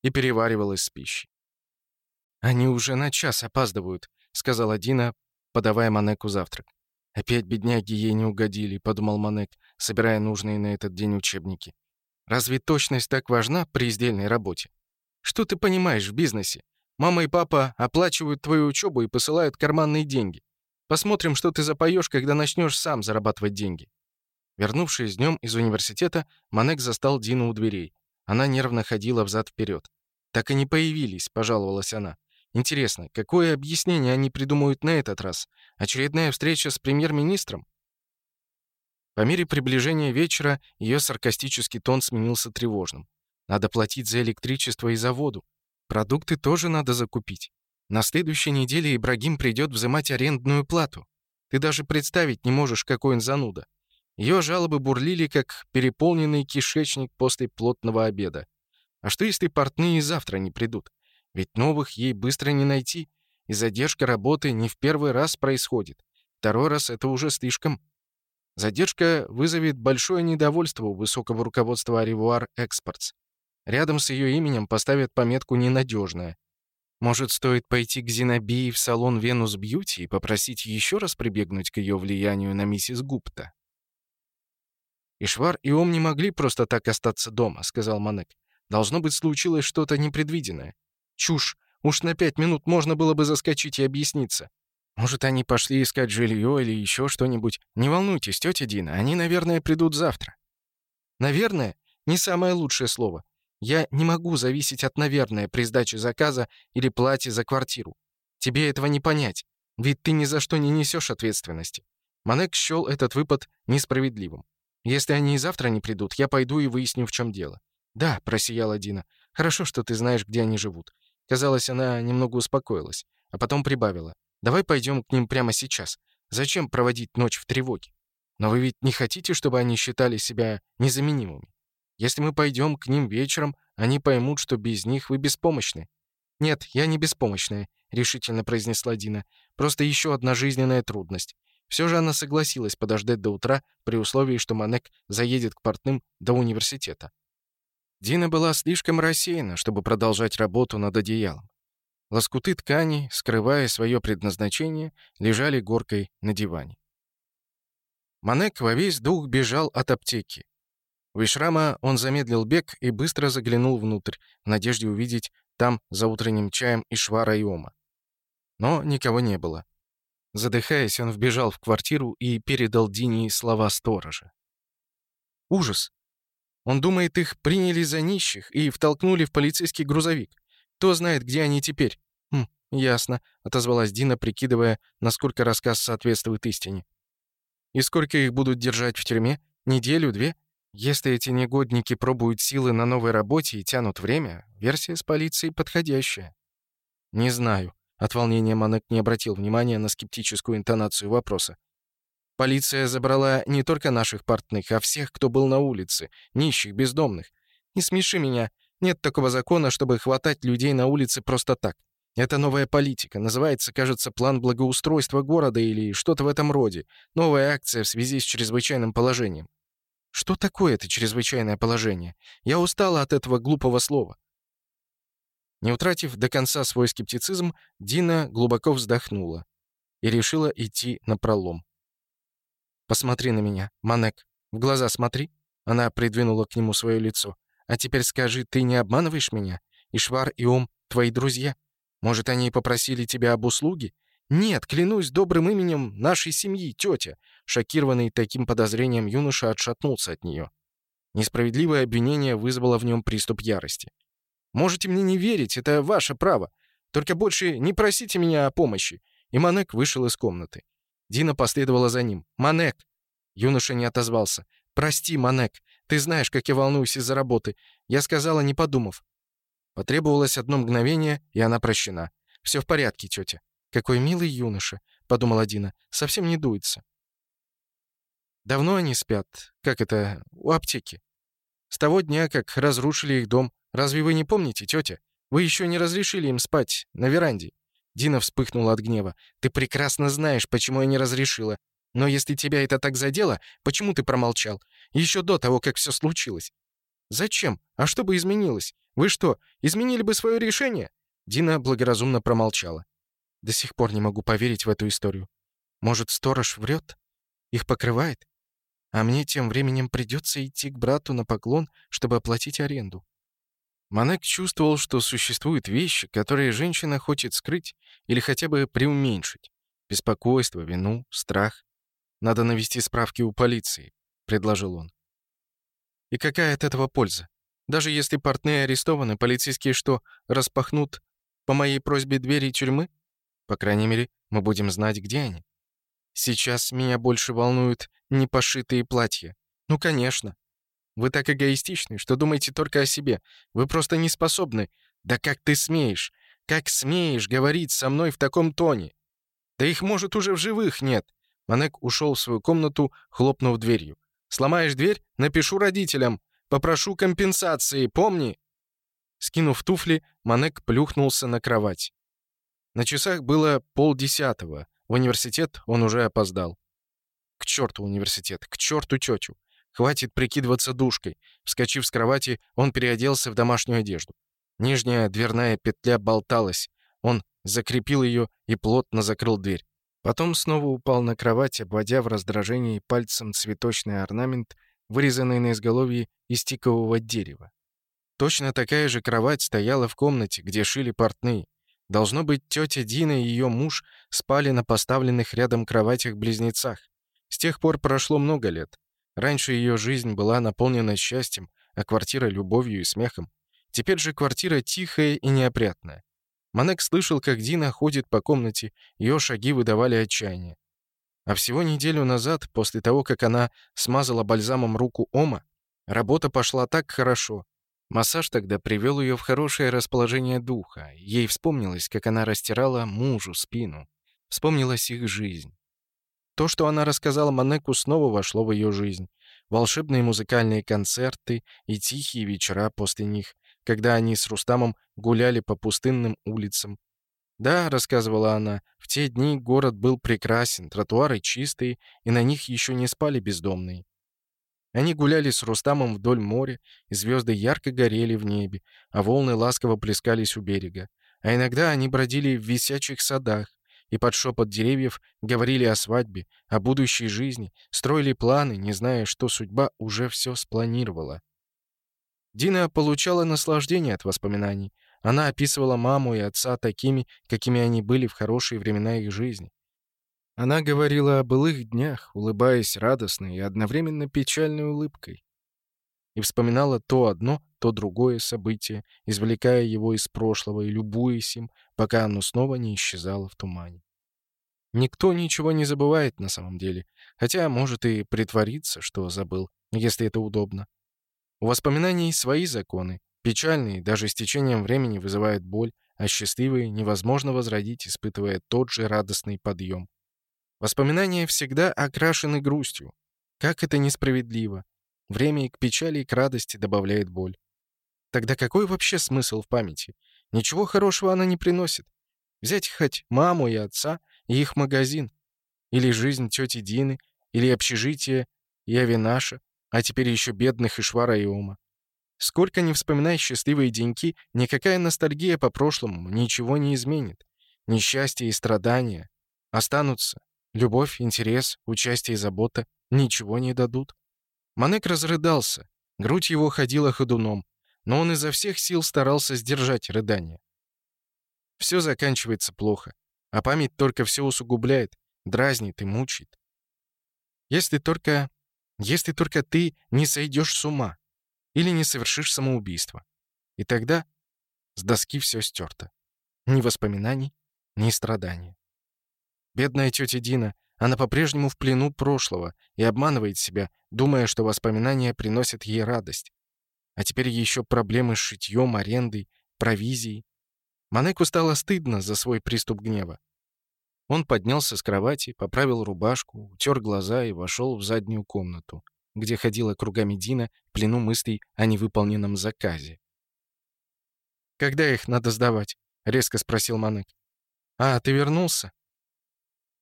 и переваривалось с пищей. «Они уже на час опаздывают», — сказала Дина, подавая Манеку завтрак. «Опять бедняги ей не угодили», — подумал Манек, собирая нужные на этот день учебники. «Разве точность так важна при издельной работе?» Что ты понимаешь в бизнесе? Мама и папа оплачивают твою учебу и посылают карманные деньги. Посмотрим, что ты запоешь, когда начнешь сам зарабатывать деньги». Вернувшись днем из университета, Манек застал Дину у дверей. Она нервно ходила взад-вперед. «Так и не появились», — пожаловалась она. «Интересно, какое объяснение они придумают на этот раз? Очередная встреча с премьер-министром?» По мере приближения вечера ее саркастический тон сменился тревожным. Надо платить за электричество и за воду. Продукты тоже надо закупить. На следующей неделе Ибрагим придет взимать арендную плату. Ты даже представить не можешь, какой он зануда. Ее жалобы бурлили, как переполненный кишечник после плотного обеда. А что, если портные завтра не придут? Ведь новых ей быстро не найти, и задержка работы не в первый раз происходит. Второй раз — это уже слишком. Задержка вызовет большое недовольство у высокого руководства Аревуар Экспортс. Рядом с ее именем поставят пометку «ненадежная». Может, стоит пойти к Зинобии в салон «Венус Бьюти» и попросить еще раз прибегнуть к ее влиянию на миссис Гупта? «Ишвар и Ом не могли просто так остаться дома», — сказал Манек. «Должно быть, случилось что-то непредвиденное. Чушь! Уж на пять минут можно было бы заскочить и объясниться. Может, они пошли искать жилье или еще что-нибудь. Не волнуйтесь, тетя Дина, они, наверное, придут завтра». «Наверное» — не самое лучшее слово. Я не могу зависеть от «наверное» при сдаче заказа или плате за квартиру. Тебе этого не понять, ведь ты ни за что не несешь ответственности». Манек счел этот выпад несправедливым. «Если они и завтра не придут, я пойду и выясню, в чем дело». «Да», — просияла Дина, — «хорошо, что ты знаешь, где они живут». Казалось, она немного успокоилась, а потом прибавила. «Давай пойдем к ним прямо сейчас. Зачем проводить ночь в тревоге? Но вы ведь не хотите, чтобы они считали себя незаменимыми?» Если мы пойдем к ним вечером, они поймут, что без них вы беспомощны». «Нет, я не беспомощная», — решительно произнесла Дина. «Просто еще одна жизненная трудность». Все же она согласилась подождать до утра при условии, что Манек заедет к портным до университета. Дина была слишком рассеяна, чтобы продолжать работу над одеялом. Лоскуты ткани, скрывая свое предназначение, лежали горкой на диване. Манек во весь дух бежал от аптеки. У Вишрама он замедлил бег и быстро заглянул внутрь, в надежде увидеть там за утренним чаем Ишвара и Ома. Но никого не было. Задыхаясь, он вбежал в квартиру и передал Дине слова сторожа. «Ужас! Он думает, их приняли за нищих и втолкнули в полицейский грузовик. Кто знает, где они теперь?» «Хм, ясно», — отозвалась Дина, прикидывая, насколько рассказ соответствует истине. «И сколько их будут держать в тюрьме? Неделю, две? Если эти негодники пробуют силы на новой работе и тянут время, версия с полицией подходящая. Не знаю. От волнения Манек не обратил внимания на скептическую интонацию вопроса. Полиция забрала не только наших портных, а всех, кто был на улице, нищих, бездомных. Не смеши меня. Нет такого закона, чтобы хватать людей на улице просто так. Это новая политика. Называется, кажется, план благоустройства города или что-то в этом роде. Новая акция в связи с чрезвычайным положением. Что такое это чрезвычайное положение? Я устала от этого глупого слова. Не утратив до конца свой скептицизм, Дина глубоко вздохнула и решила идти на пролом. «Посмотри на меня, Манек. В глаза смотри». Она придвинула к нему свое лицо. «А теперь скажи, ты не обманываешь меня? И Ишвар и Ом — твои друзья. Может, они попросили тебя об услуге? «Нет, клянусь добрым именем нашей семьи, тетя!» Шокированный таким подозрением юноша отшатнулся от нее. Несправедливое обвинение вызвало в нем приступ ярости. «Можете мне не верить, это ваше право. Только больше не просите меня о помощи». И Манек вышел из комнаты. Дина последовала за ним. «Манек!» Юноша не отозвался. «Прости, Манек, ты знаешь, как я волнуюсь из-за работы. Я сказала, не подумав». Потребовалось одно мгновение, и она прощена. «Все в порядке, тетя». «Какой милый юноша», — подумала Дина, — «совсем не дуется». Давно они спят, как это, у аптеки. С того дня, как разрушили их дом. Разве вы не помните, тетя? Вы еще не разрешили им спать на веранде. Дина вспыхнула от гнева. «Ты прекрасно знаешь, почему я не разрешила. Но если тебя это так задело, почему ты промолчал? Еще до того, как все случилось». «Зачем? А что бы изменилось? Вы что, изменили бы свое решение?» Дина благоразумно промолчала. До сих пор не могу поверить в эту историю. Может, сторож врет? Их покрывает? А мне тем временем придется идти к брату на поклон, чтобы оплатить аренду. Манек чувствовал, что существуют вещи, которые женщина хочет скрыть или хотя бы преуменьшить. Беспокойство, вину, страх. «Надо навести справки у полиции», — предложил он. «И какая от этого польза? Даже если портные арестованы, полицейские что, распахнут по моей просьбе двери тюрьмы? По крайней мере, мы будем знать, где они. Сейчас меня больше волнуют непошитые платья. Ну, конечно. Вы так эгоистичны, что думаете только о себе. Вы просто не способны. Да как ты смеешь? Как смеешь говорить со мной в таком тоне? Да их, может, уже в живых нет. Манек ушел в свою комнату, хлопнув дверью. «Сломаешь дверь? Напишу родителям. Попрошу компенсации, помни!» Скинув туфли, Манек плюхнулся на кровать. На часах было полдесятого. В университет он уже опоздал. К черту университет, к черту тетю. Хватит прикидываться душкой. Вскочив с кровати, он переоделся в домашнюю одежду. Нижняя дверная петля болталась. Он закрепил ее и плотно закрыл дверь. Потом снова упал на кровать, обводя в раздражении пальцем цветочный орнамент, вырезанный на изголовье из тикового дерева. Точно такая же кровать стояла в комнате, где шили портные. Должно быть, тетя Дина и ее муж спали на поставленных рядом кроватях-близнецах. С тех пор прошло много лет. Раньше ее жизнь была наполнена счастьем, а квартира — любовью и смехом. Теперь же квартира тихая и неопрятная. Манек слышал, как Дина ходит по комнате, ее шаги выдавали отчаяние. А всего неделю назад, после того, как она смазала бальзамом руку Ома, работа пошла так хорошо, Массаж тогда привел ее в хорошее расположение духа. Ей вспомнилось, как она растирала мужу спину. Вспомнилась их жизнь. То, что она рассказала Манеку, снова вошло в ее жизнь. Волшебные музыкальные концерты и тихие вечера после них, когда они с Рустамом гуляли по пустынным улицам. «Да», — рассказывала она, — «в те дни город был прекрасен, тротуары чистые, и на них еще не спали бездомные. Они гуляли с Рустамом вдоль моря, и звезды ярко горели в небе, а волны ласково плескались у берега. А иногда они бродили в висячих садах, и под шепот деревьев говорили о свадьбе, о будущей жизни, строили планы, не зная, что судьба уже все спланировала. Дина получала наслаждение от воспоминаний. Она описывала маму и отца такими, какими они были в хорошие времена их жизни. Она говорила о былых днях, улыбаясь радостной и одновременно печальной улыбкой. И вспоминала то одно, то другое событие, извлекая его из прошлого и любуясь им, пока оно снова не исчезало в тумане. Никто ничего не забывает на самом деле, хотя может и притвориться, что забыл, если это удобно. У воспоминаний свои законы, печальные даже с течением времени вызывают боль, а счастливые невозможно возродить, испытывая тот же радостный подъем. Воспоминания всегда окрашены грустью. Как это несправедливо. Время и к печали и к радости добавляет боль. Тогда какой вообще смысл в памяти? Ничего хорошего она не приносит. Взять хоть маму и отца и их магазин. Или жизнь тети Дины, или общежитие Явинаша, а теперь еще бедных Ишвара и Ома. Сколько не вспоминай счастливые деньки, никакая ностальгия по прошлому ничего не изменит. Несчастье и страдания останутся Любовь, интерес, участие и забота ничего не дадут. Манек разрыдался, грудь его ходила ходуном, но он изо всех сил старался сдержать рыдание. Все заканчивается плохо, а память только все усугубляет, дразнит и мучает. Если только... Если только ты не сойдешь с ума или не совершишь самоубийство. И тогда с доски все стерто. Ни воспоминаний, ни страдания. Бедная тетя Дина. Она по-прежнему в плену прошлого и обманывает себя, думая, что воспоминания приносят ей радость. А теперь еще проблемы с шитьем, арендой, провизией. Манеку стало стыдно за свой приступ гнева. Он поднялся с кровати, поправил рубашку, утер глаза и вошел в заднюю комнату, где ходила кругами Дина в плену мыслей о невыполненном заказе. «Когда их надо сдавать?» — резко спросил Манек. «А, ты вернулся?»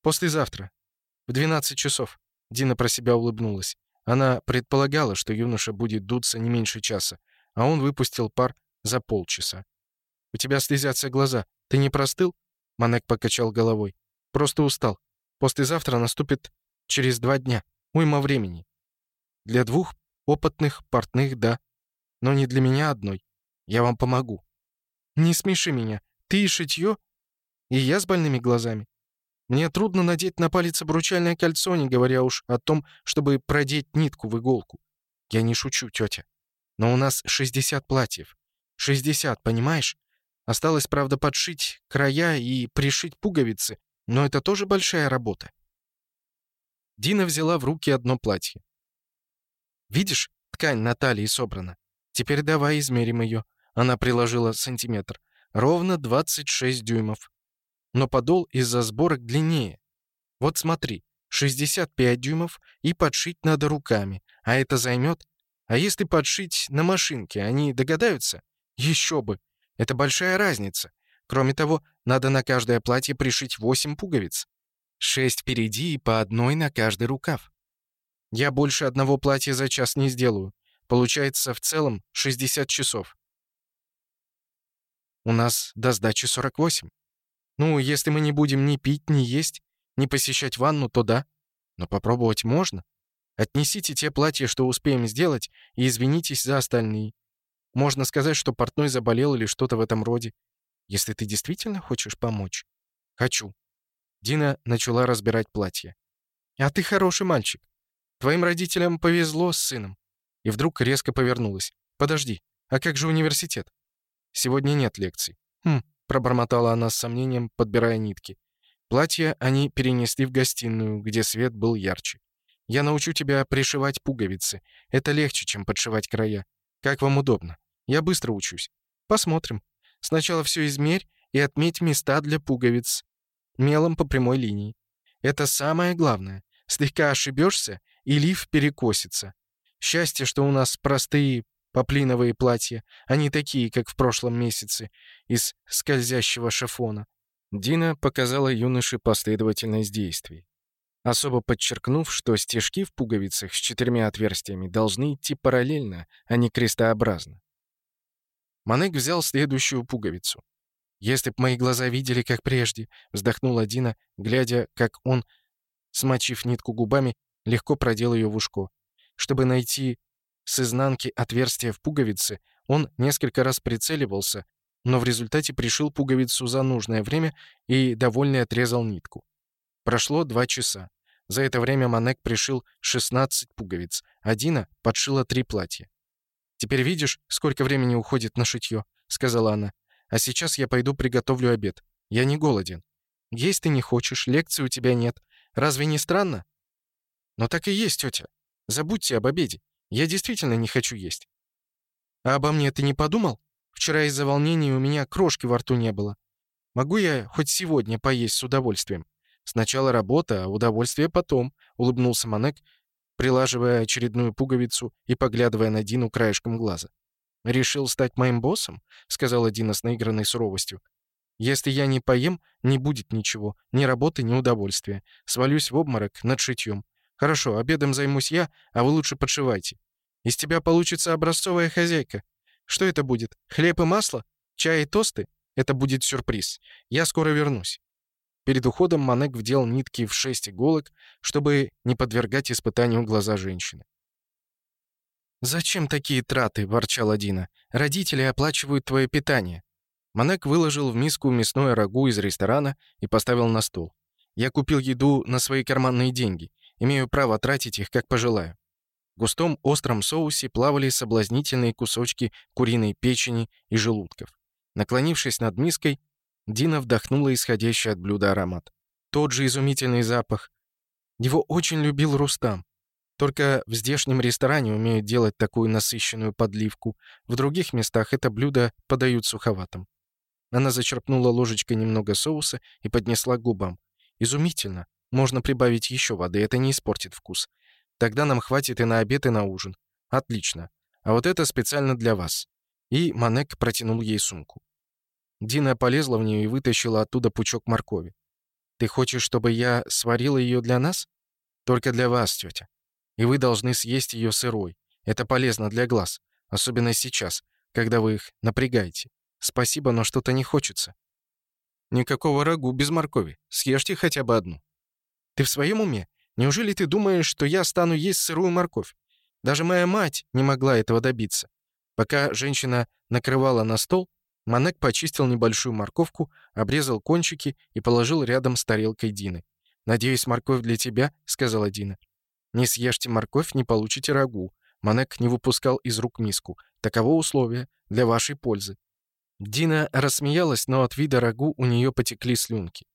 «Послезавтра. В 12 часов». Дина про себя улыбнулась. Она предполагала, что юноша будет дуться не меньше часа, а он выпустил пар за полчаса. «У тебя слезятся глаза. Ты не простыл?» Манек покачал головой. «Просто устал. Послезавтра наступит через два дня. Уйма времени. Для двух опытных портных, да. Но не для меня одной. Я вам помогу». «Не смеши меня. Ты и шитье, и я с больными глазами. Мне трудно надеть на палец обручальное кольцо, не говоря уж о том, чтобы продеть нитку в иголку. Я не шучу, тетя. Но у нас 60 платьев. 60, понимаешь? Осталось, правда, подшить края и пришить пуговицы, но это тоже большая работа. Дина взяла в руки одно платье. «Видишь, ткань на талии собрана. Теперь давай измерим ее». Она приложила сантиметр. «Ровно 26 дюймов но подол из-за сборок длиннее. Вот смотри, 65 дюймов, и подшить надо руками, а это займет. А если подшить на машинке, они догадаются? Еще бы! Это большая разница. Кроме того, надо на каждое платье пришить 8 пуговиц. 6 впереди и по одной на каждый рукав. Я больше одного платья за час не сделаю. Получается в целом 60 часов. У нас до сдачи 48. Ну, если мы не будем ни пить, ни есть, ни посещать ванну, то да. Но попробовать можно. Отнесите те платья, что успеем сделать, и извинитесь за остальные. Можно сказать, что портной заболел или что-то в этом роде. Если ты действительно хочешь помочь. Хочу. Дина начала разбирать платье. А ты хороший мальчик. Твоим родителям повезло с сыном. И вдруг резко повернулась. Подожди, а как же университет? Сегодня нет лекций. Хм, пробормотала она с сомнением, подбирая нитки. Платье они перенесли в гостиную, где свет был ярче. «Я научу тебя пришивать пуговицы. Это легче, чем подшивать края. Как вам удобно. Я быстро учусь. Посмотрим. Сначала все измерь и отметь места для пуговиц. Мелом по прямой линии. Это самое главное. Слегка ошибешься, и лиф перекосится. Счастье, что у нас простые поплиновые платья, они такие, как в прошлом месяце, из скользящего шифона. Дина показала юноше последовательность действий, особо подчеркнув, что стежки в пуговицах с четырьмя отверстиями должны идти параллельно, а не крестообразно. Манек взял следующую пуговицу. «Если б мои глаза видели, как прежде», — вздохнула Дина, глядя, как он, смочив нитку губами, легко продел ее в ушко. Чтобы найти с изнанки отверстия в пуговице, он несколько раз прицеливался, но в результате пришил пуговицу за нужное время и довольно отрезал нитку. Прошло два часа. За это время Манек пришил 16 пуговиц, а Дина подшила три платья. «Теперь видишь, сколько времени уходит на шитье», — сказала она. «А сейчас я пойду приготовлю обед. Я не голоден». «Есть ты не хочешь, лекции у тебя нет. Разве не странно?» «Но так и есть, тетя. Забудьте об обеде. Я действительно не хочу есть. А обо мне ты не подумал? Вчера из-за волнения у меня крошки во рту не было. Могу я хоть сегодня поесть с удовольствием? Сначала работа, а удовольствие потом, улыбнулся Манек, прилаживая очередную пуговицу и поглядывая на Дину краешком глаза. «Решил стать моим боссом?» — сказала Дина с наигранной суровостью. «Если я не поем, не будет ничего, ни работы, ни удовольствия. Свалюсь в обморок над шитьем. Хорошо, обедом займусь я, а вы лучше подшивайте. Из тебя получится образцовая хозяйка. Что это будет? Хлеб и масло? Чай и тосты? Это будет сюрприз. Я скоро вернусь». Перед уходом Манек вдел нитки в шесть иголок, чтобы не подвергать испытанию глаза женщины. «Зачем такие траты?» — ворчала Дина. «Родители оплачивают твое питание». Манек выложил в миску мясное рагу из ресторана и поставил на стол. «Я купил еду на свои карманные деньги. Имею право тратить их, как пожелаю. В густом остром соусе плавали соблазнительные кусочки куриной печени и желудков. Наклонившись над миской, Дина вдохнула исходящий от блюда аромат. Тот же изумительный запах. Его очень любил Рустам. Только в здешнем ресторане умеют делать такую насыщенную подливку. В других местах это блюдо подают суховатым. Она зачерпнула ложечкой немного соуса и поднесла к губам. Изумительно. Можно прибавить еще воды, это не испортит вкус. Тогда нам хватит и на обед, и на ужин. Отлично. А вот это специально для вас». И Манек протянул ей сумку. Дина полезла в нее и вытащила оттуда пучок моркови. «Ты хочешь, чтобы я сварила ее для нас?» «Только для вас, тетя. И вы должны съесть ее сырой. Это полезно для глаз, особенно сейчас, когда вы их напрягаете. Спасибо, но что-то не хочется». «Никакого рагу без моркови. Съешьте хотя бы одну». Ты в своем уме? Неужели ты думаешь, что я стану есть сырую морковь? Даже моя мать не могла этого добиться. Пока женщина накрывала на стол, Манек почистил небольшую морковку, обрезал кончики и положил рядом с тарелкой Дины. «Надеюсь, морковь для тебя», — сказала Дина. «Не съешьте морковь, не получите рагу». Манек не выпускал из рук миску. «Таково условие для вашей пользы». Дина рассмеялась, но от вида рагу у нее потекли слюнки.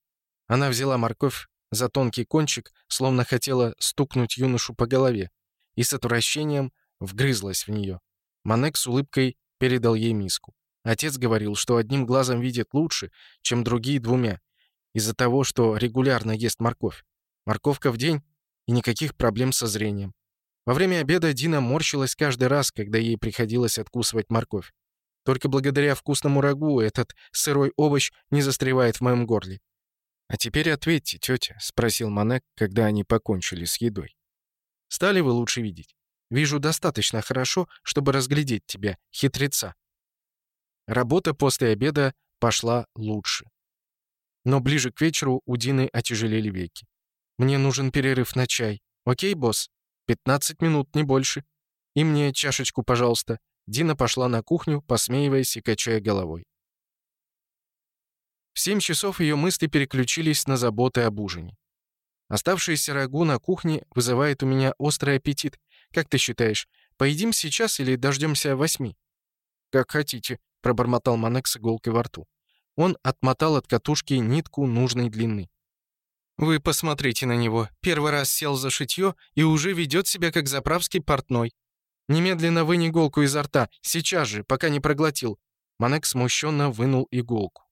Она взяла морковь за тонкий кончик, словно хотела стукнуть юношу по голове, и с отвращением вгрызлась в нее. Манек с улыбкой передал ей миску. Отец говорил, что одним глазом видит лучше, чем другие двумя, из-за того, что регулярно ест морковь. Морковка в день и никаких проблем со зрением. Во время обеда Дина морщилась каждый раз, когда ей приходилось откусывать морковь. Только благодаря вкусному рагу этот сырой овощ не застревает в моем горле. «А теперь ответьте, тетя», — спросил Манек, когда они покончили с едой. «Стали вы лучше видеть? Вижу достаточно хорошо, чтобы разглядеть тебя, хитреца». Работа после обеда пошла лучше. Но ближе к вечеру у Дины отяжелели веки. «Мне нужен перерыв на чай. Окей, босс? 15 минут, не больше. И мне чашечку, пожалуйста». Дина пошла на кухню, посмеиваясь и качая головой. В семь часов ее мысли переключились на заботы об ужине. Оставшееся рагу на кухне вызывает у меня острый аппетит. Как ты считаешь, поедим сейчас или дождемся восьми?» «Как хотите», — пробормотал Манек с иголкой во рту. Он отмотал от катушки нитку нужной длины. «Вы посмотрите на него. Первый раз сел за шитье и уже ведет себя как заправский портной. Немедленно вынь иголку изо рта, сейчас же, пока не проглотил». Манек смущенно вынул иголку.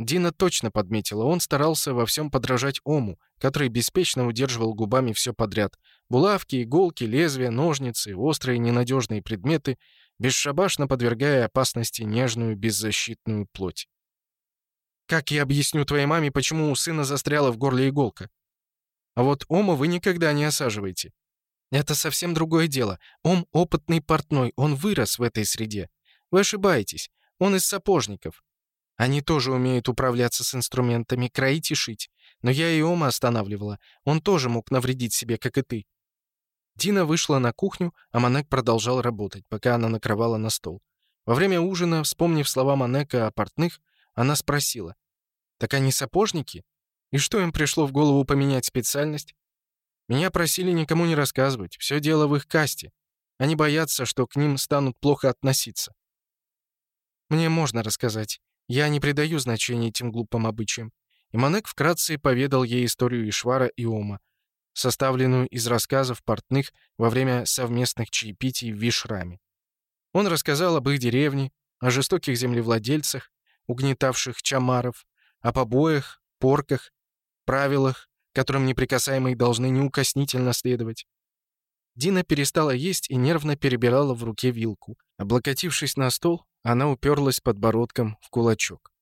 Дина точно подметила, он старался во всем подражать Ому, который беспечно удерживал губами все подряд. Булавки, иголки, лезвия, ножницы, острые ненадежные предметы, бесшабашно подвергая опасности нежную беззащитную плоть. «Как я объясню твоей маме, почему у сына застряла в горле иголка?» «А вот Ома вы никогда не осаживаете». «Это совсем другое дело. Ом опытный портной, он вырос в этой среде. Вы ошибаетесь. Он из сапожников. Они тоже умеют управляться с инструментами, кроить и шить. Но я и Ома останавливала. Он тоже мог навредить себе, как и ты». Дина вышла на кухню, а Манек продолжал работать, пока она накрывала на стол. Во время ужина, вспомнив слова Манека о портных, она спросила. «Так они сапожники? И что им пришло в голову поменять специальность?» «Меня просили никому не рассказывать. Все дело в их касте. Они боятся, что к ним станут плохо относиться». «Мне можно рассказать. Я не придаю значения этим глупым обычаям. И Манек вкратце поведал ей историю Ишвара и Ома, составленную из рассказов портных во время совместных чаепитий в Вишраме. Он рассказал об их деревне, о жестоких землевладельцах, угнетавших чамаров, о побоях, порках, правилах, которым неприкасаемые должны неукоснительно следовать. Дина перестала есть и нервно перебирала в руке вилку. Облокотившись на стол, она уперлась подбородком в кулачок.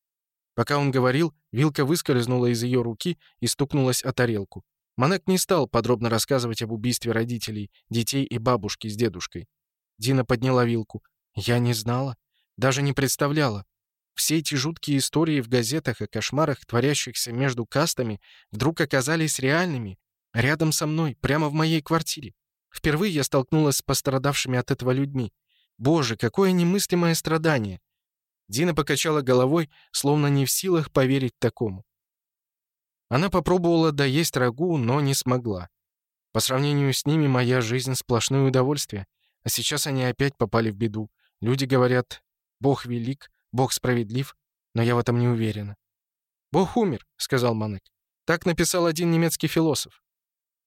Пока он говорил, вилка выскользнула из ее руки и стукнулась о тарелку. Манек не стал подробно рассказывать об убийстве родителей, детей и бабушки с дедушкой. Дина подняла вилку. «Я не знала, даже не представляла. Все эти жуткие истории в газетах и кошмарах, творящихся между кастами, вдруг оказались реальными, рядом со мной, прямо в моей квартире. Впервые я столкнулась с пострадавшими от этого людьми. Боже, какое немыслимое страдание!» Дина покачала головой, словно не в силах поверить такому. Она попробовала доесть рагу, но не смогла. По сравнению с ними моя жизнь — сплошное удовольствие. А сейчас они опять попали в беду. Люди говорят, Бог велик, Бог справедлив, но я в этом не уверена. «Бог умер», — сказал Манек. Так написал один немецкий философ.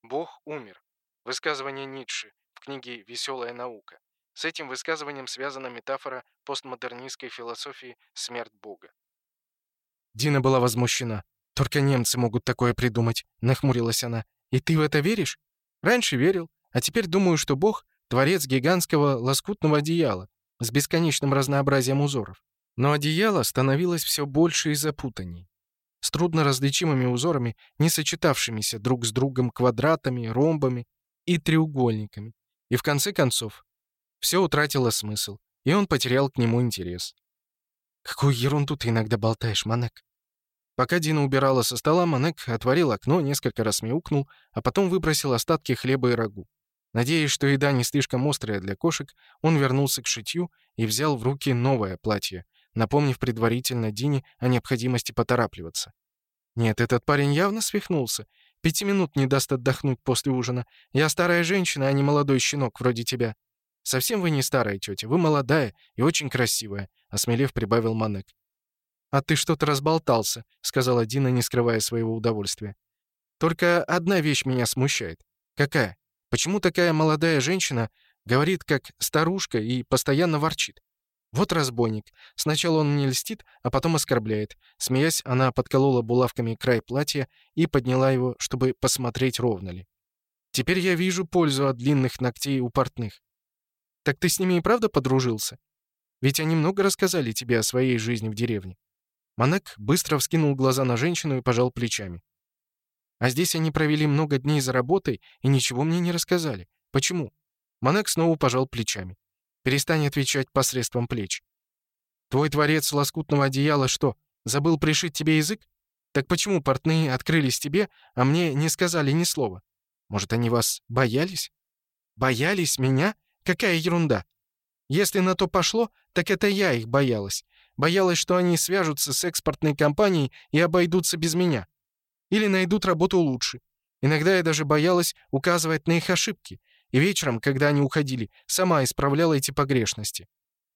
«Бог умер». Высказывание Ницше в книге «Веселая наука». С этим высказыванием связана метафора постмодернистской философии «смерть Бога». Дина была возмущена. «Только немцы могут такое придумать», — нахмурилась она. «И ты в это веришь?» «Раньше верил, а теперь думаю, что Бог — творец гигантского лоскутного одеяла с бесконечным разнообразием узоров». Но одеяло становилось все больше и запутанней. С трудноразличимыми узорами, не сочетавшимися друг с другом квадратами, ромбами и треугольниками. И в конце концов, все утратило смысл, и он потерял к нему интерес. «Какую ерунду ты иногда болтаешь, Манек!» Пока Дина убирала со стола, Манек отворил окно, несколько раз мяукнул, а потом выбросил остатки хлеба и рагу. Надеясь, что еда не слишком острая для кошек, он вернулся к шитью и взял в руки новое платье, напомнив предварительно Дине о необходимости поторапливаться. «Нет, этот парень явно свихнулся. Пяти минут не даст отдохнуть после ужина. Я старая женщина, а не молодой щенок вроде тебя». «Совсем вы не старая тетя, вы молодая и очень красивая», — осмелев прибавил Манек. «А ты что-то разболтался», — сказала Дина, не скрывая своего удовольствия. «Только одна вещь меня смущает. Какая? Почему такая молодая женщина говорит как старушка и постоянно ворчит? Вот разбойник. Сначала он мне льстит, а потом оскорбляет. Смеясь, она подколола булавками край платья и подняла его, чтобы посмотреть, ровно ли. Теперь я вижу пользу от длинных ногтей у портных. Так ты с ними и правда подружился? Ведь они много рассказали тебе о своей жизни в деревне». Манек быстро вскинул глаза на женщину и пожал плечами. «А здесь они провели много дней за работой и ничего мне не рассказали. Почему?» Манек снова пожал плечами. «Перестань отвечать посредством плеч. Твой творец лоскутного одеяла что, забыл пришить тебе язык? Так почему портные открылись тебе, а мне не сказали ни слова? Может, они вас боялись? Боялись меня? Какая ерунда! Если на то пошло, так это я их боялась. Боялась, что они свяжутся с экспортной компанией и обойдутся без меня. Или найдут работу лучше. Иногда я даже боялась указывать на их ошибки. И вечером, когда они уходили, сама исправляла эти погрешности.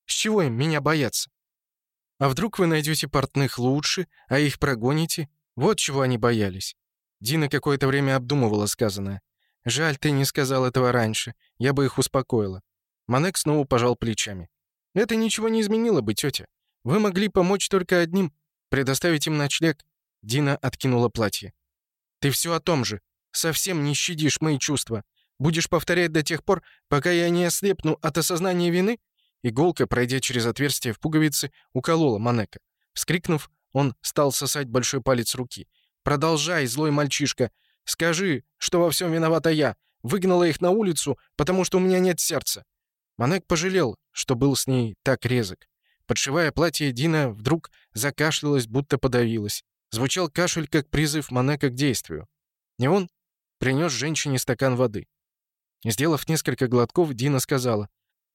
С чего им меня бояться? А вдруг вы найдете портных лучше, а их прогоните? Вот чего они боялись. Дина какое-то время обдумывала сказанное. «Жаль, ты не сказал этого раньше. Я бы их успокоила». Манек снова пожал плечами. «Это ничего не изменило бы, тетя. Вы могли помочь только одним — предоставить им ночлег». Дина откинула платье. «Ты все о том же. Совсем не щадишь мои чувства. Будешь повторять до тех пор, пока я не ослепну от осознания вины?» Иголка, пройдя через отверстие в пуговице, уколола Манека. Вскрикнув, он стал сосать большой палец руки. «Продолжай, злой мальчишка! Скажи, что во всем виновата я. Выгнала их на улицу, потому что у меня нет сердца». Манек пожалел, что был с ней так резок. Подшивая платье, Дина вдруг закашлялась, будто подавилась. Звучал кашель, как призыв Манека к действию. Не он принес женщине стакан воды. Сделав несколько глотков, Дина сказала,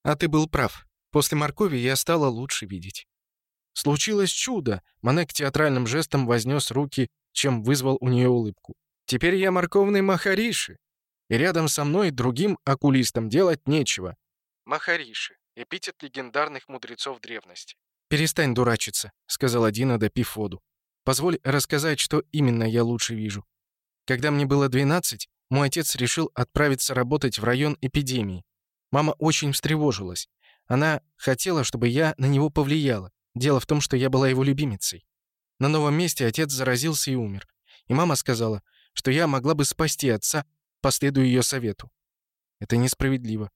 «А ты был прав. После моркови я стала лучше видеть». Случилось чудо! Манек театральным жестом вознес руки, чем вызвал у нее улыбку. Теперь я морковный махариши, и рядом со мной другим окулистам делать нечего. Махариши — эпитет легендарных мудрецов древности. «Перестань дурачиться», — сказал Дина, допив воду. «Позволь рассказать, что именно я лучше вижу. Когда мне было 12, мой отец решил отправиться работать в район эпидемии. Мама очень встревожилась. Она хотела, чтобы я на него повлияла. Дело в том, что я была его любимицей. На новом месте отец заразился и умер. И мама сказала, что я могла бы спасти отца, последуя ее совету. Это несправедливо.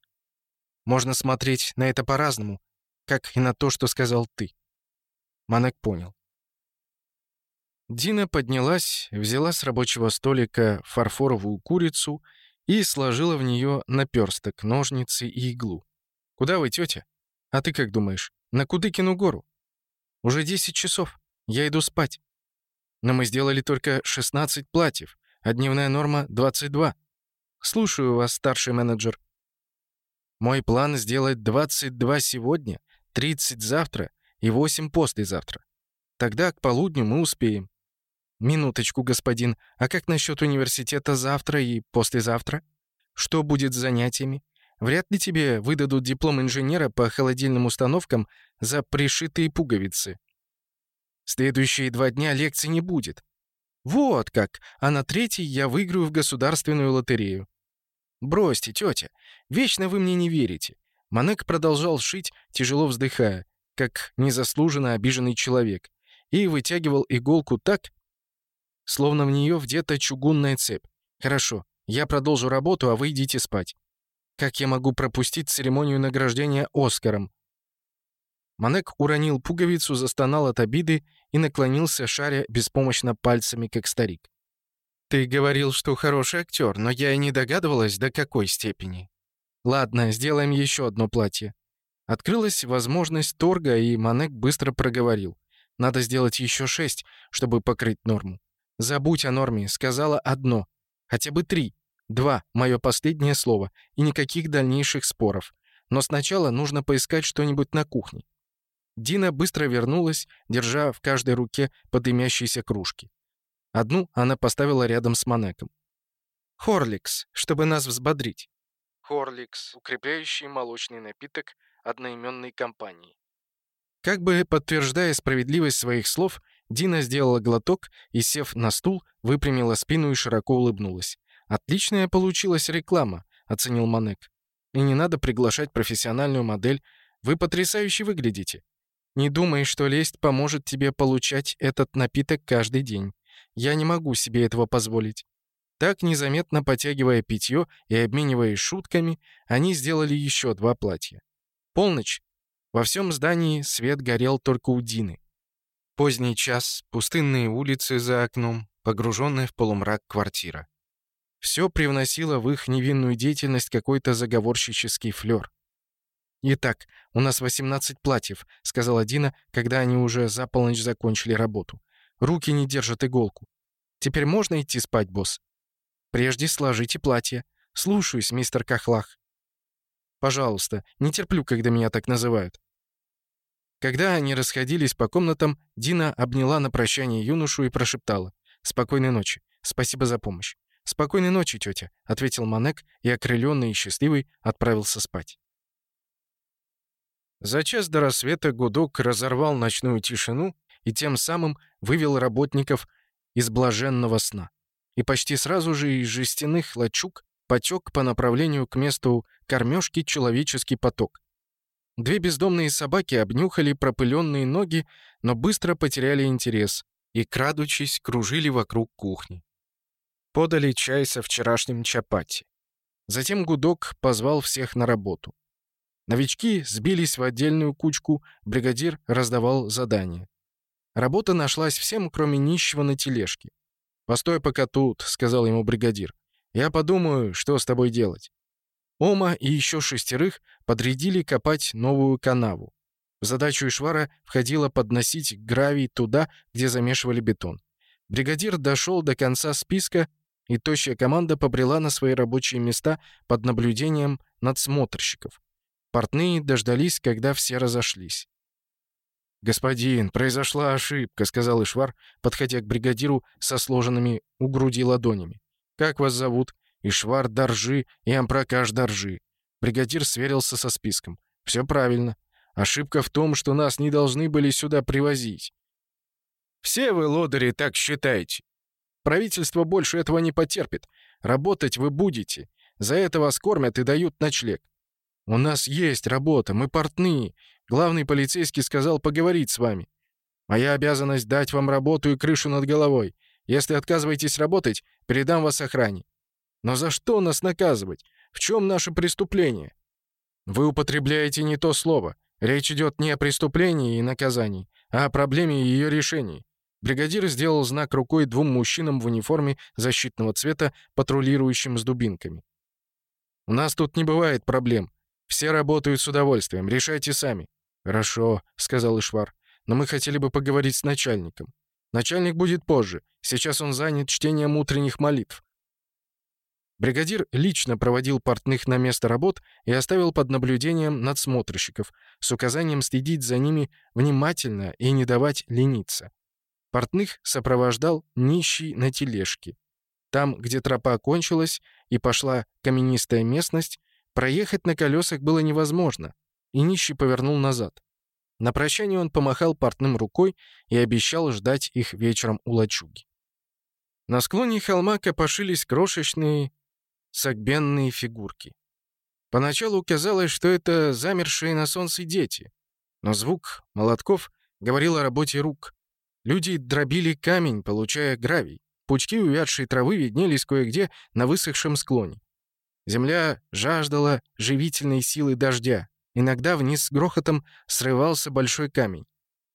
Можно смотреть на это по-разному, как и на то, что сказал ты. Манек понял. Дина поднялась, взяла с рабочего столика фарфоровую курицу и сложила в нее наперсток, ножницы и иглу. «Куда вы, тетя? А ты как думаешь? На Кудыкину гору? Уже 10 часов. Я иду спать. Но мы сделали только 16 платьев а дневная норма — 22. Слушаю вас, старший менеджер. Мой план сделать 22 сегодня, 30 завтра и 8 послезавтра. Тогда к полудню мы успеем. Минуточку, господин, а как насчет университета завтра и послезавтра? Что будет с занятиями? Вряд ли тебе выдадут диплом инженера по холодильным установкам за пришитые пуговицы. Следующие два дня лекций не будет. Вот как! А на третий я выиграю в государственную лотерею. Бросьте, тетя, вечно вы мне не верите. Манек продолжал шить, тяжело вздыхая, как незаслуженно обиженный человек, и вытягивал иголку так, словно в нее где-то чугунная цепь. Хорошо, я продолжу работу, а вы идите спать. Как я могу пропустить церемонию награждения Оскаром? Манек уронил пуговицу, застонал от обиды и наклонился, шаря беспомощно пальцами, как старик. «Ты говорил, что хороший актер, но я и не догадывалась, до какой степени. Ладно, сделаем еще одно платье». Открылась возможность торга, и Манек быстро проговорил. «Надо сделать еще шесть, чтобы покрыть норму». «Забудь о норме», — сказала одно. «Хотя бы три. Два — мое последнее слово, и никаких дальнейших споров. Но сначала нужно поискать что-нибудь на кухне. Дина быстро вернулась, держа в каждой руке подымящиеся кружки. Одну она поставила рядом с Манеком. «Хорликс, чтобы нас взбодрить». «Хорликс» — укрепляющий молочный напиток одноименной компании. Как бы подтверждая справедливость своих слов, Дина сделала глоток и, сев на стул, выпрямила спину и широко улыбнулась. «Отличная получилась реклама», — оценил Манек. «И не надо приглашать профессиональную модель. Вы потрясающе выглядите. Не думай, что лесть поможет тебе получать этот напиток каждый день. Я не могу себе этого позволить». Так, незаметно потягивая питье и обмениваясь шутками, они сделали еще два платья. Полночь. Во всем здании свет горел только у Дины. Поздний час, пустынные улицы за окном, погруженная в полумрак квартира. Все привносило в их невинную деятельность какой-то заговорщический флер. «Итак, у нас 18 платьев», — сказала Дина, когда они уже за полночь закончили работу. «Руки не держат иголку. Теперь можно идти спать, босс?» «Прежде сложите платье. Слушаюсь, мистер Кахлах». «Пожалуйста, не терплю, когда меня так называют». Когда они расходились по комнатам, Дина обняла на прощание юношу и прошептала. «Спокойной ночи. Спасибо за помощь». «Спокойной ночи, тетя», — ответил Манек и, окрыленный и счастливый, отправился спать. За час до рассвета гудок разорвал ночную тишину и тем самым вывел работников из блаженного сна. И почти сразу же из жестяных лачуг потек по направлению к месту кормежки человеческий поток. Две бездомные собаки обнюхали пропыленные ноги, но быстро потеряли интерес и, крадучись, кружили вокруг кухни. Подали чай со вчерашним чапати. Затем гудок позвал всех на работу. Новички сбились в отдельную кучку, бригадир раздавал задания. Работа нашлась всем, кроме нищего на тележке. «Постой пока тут», — сказал ему бригадир. «Я подумаю, что с тобой делать». Ома и еще шестерых подрядили копать новую канаву. В задачу Ишвара входило подносить гравий туда, где замешивали бетон. Бригадир дошел до конца списка, и тощая команда побрела на свои рабочие места под наблюдением надсмотрщиков. Портные дождались, когда все разошлись. «Господин, произошла ошибка», — сказал Ишвар, подходя к бригадиру со сложенными у груди ладонями. «Как вас зовут?» «Ишвар Доржи и Ампракаш Доржи». Бригадир сверился со списком. «Все правильно. Ошибка в том, что нас не должны были сюда привозить». «Все вы, лодыри, так считаете. Правительство больше этого не потерпит. Работать вы будете. За это вас кормят и дают ночлег. У нас есть работа, мы портные. Главный полицейский сказал поговорить с вами. Моя обязанность дать вам работу и крышу над головой. Если отказываетесь работать, передам вас охране. Но за что нас наказывать? В чем наше преступление? Вы употребляете не то слово. Речь идет не о преступлении и наказании, а о проблеме и ее решении. Бригадир сделал знак рукой двум мужчинам в униформе защитного цвета, патрулирующим с дубинками. «У нас тут не бывает проблем. Все работают с удовольствием, решайте сами». «Хорошо», — сказал Ишвар, — «но мы хотели бы поговорить с начальником». «Начальник будет позже. Сейчас он занят чтением утренних молитв». Бригадир лично проводил портных на место работ и оставил под наблюдением надсмотрщиков с указанием следить за ними внимательно и не давать лениться. Портных сопровождал нищий на тележке. Там, где тропа кончилась и пошла каменистая местность, Проехать на колесах было невозможно, и нищий повернул назад. На прощание он помахал портным рукой и обещал ждать их вечером у лачуги. На склоне холма копошились крошечные согбенные фигурки. Поначалу казалось, что это замершие на солнце дети, но звук молотков говорил о работе рук. Люди дробили камень, получая гравий. Пучки увядшей травы виднелись кое-где на высохшем склоне. Земля жаждала живительной силы дождя. Иногда вниз с грохотом срывался большой камень.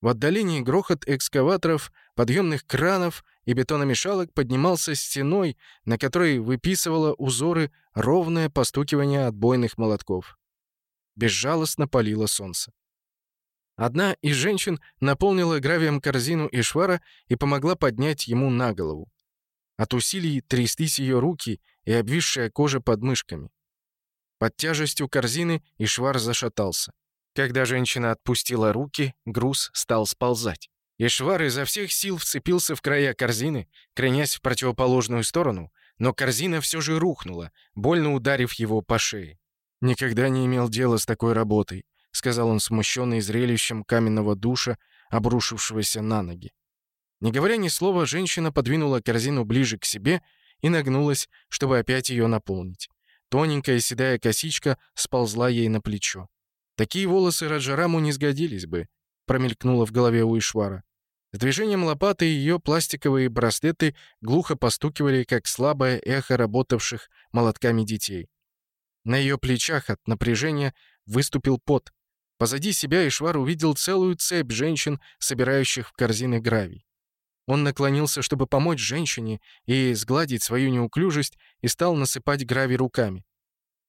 В отдалении грохот экскаваторов, подъемных кранов и бетономешалок поднимался стеной, на которой выписывало узоры ровное постукивание отбойных молотков. Безжалостно палило солнце. Одна из женщин наполнила гравием корзину Ишвара и помогла поднять ему на голову. От усилий тряслись ее руки и обвисшая кожа под мышками. Под тяжестью корзины Ишвар зашатался. Когда женщина отпустила руки, груз стал сползать. Ишвар изо всех сил вцепился в края корзины, кренясь в противоположную сторону, но корзина все же рухнула, больно ударив его по шее. «Никогда не имел дела с такой работой», — сказал он смущенный зрелищем каменного душа, обрушившегося на ноги. Не говоря ни слова, женщина подвинула корзину ближе к себе и нагнулась, чтобы опять ее наполнить. Тоненькая седая косичка сползла ей на плечо. «Такие волосы Раджараму не сгодились бы», — промелькнуло в голове у Ишвара. С движением лопаты ее пластиковые браслеты глухо постукивали, как слабое эхо работавших молотками детей. На ее плечах от напряжения выступил пот. Позади себя Ишвар увидел целую цепь женщин, собирающих в корзины гравий. Он наклонился, чтобы помочь женщине и сгладить свою неуклюжесть, и стал насыпать гравий руками.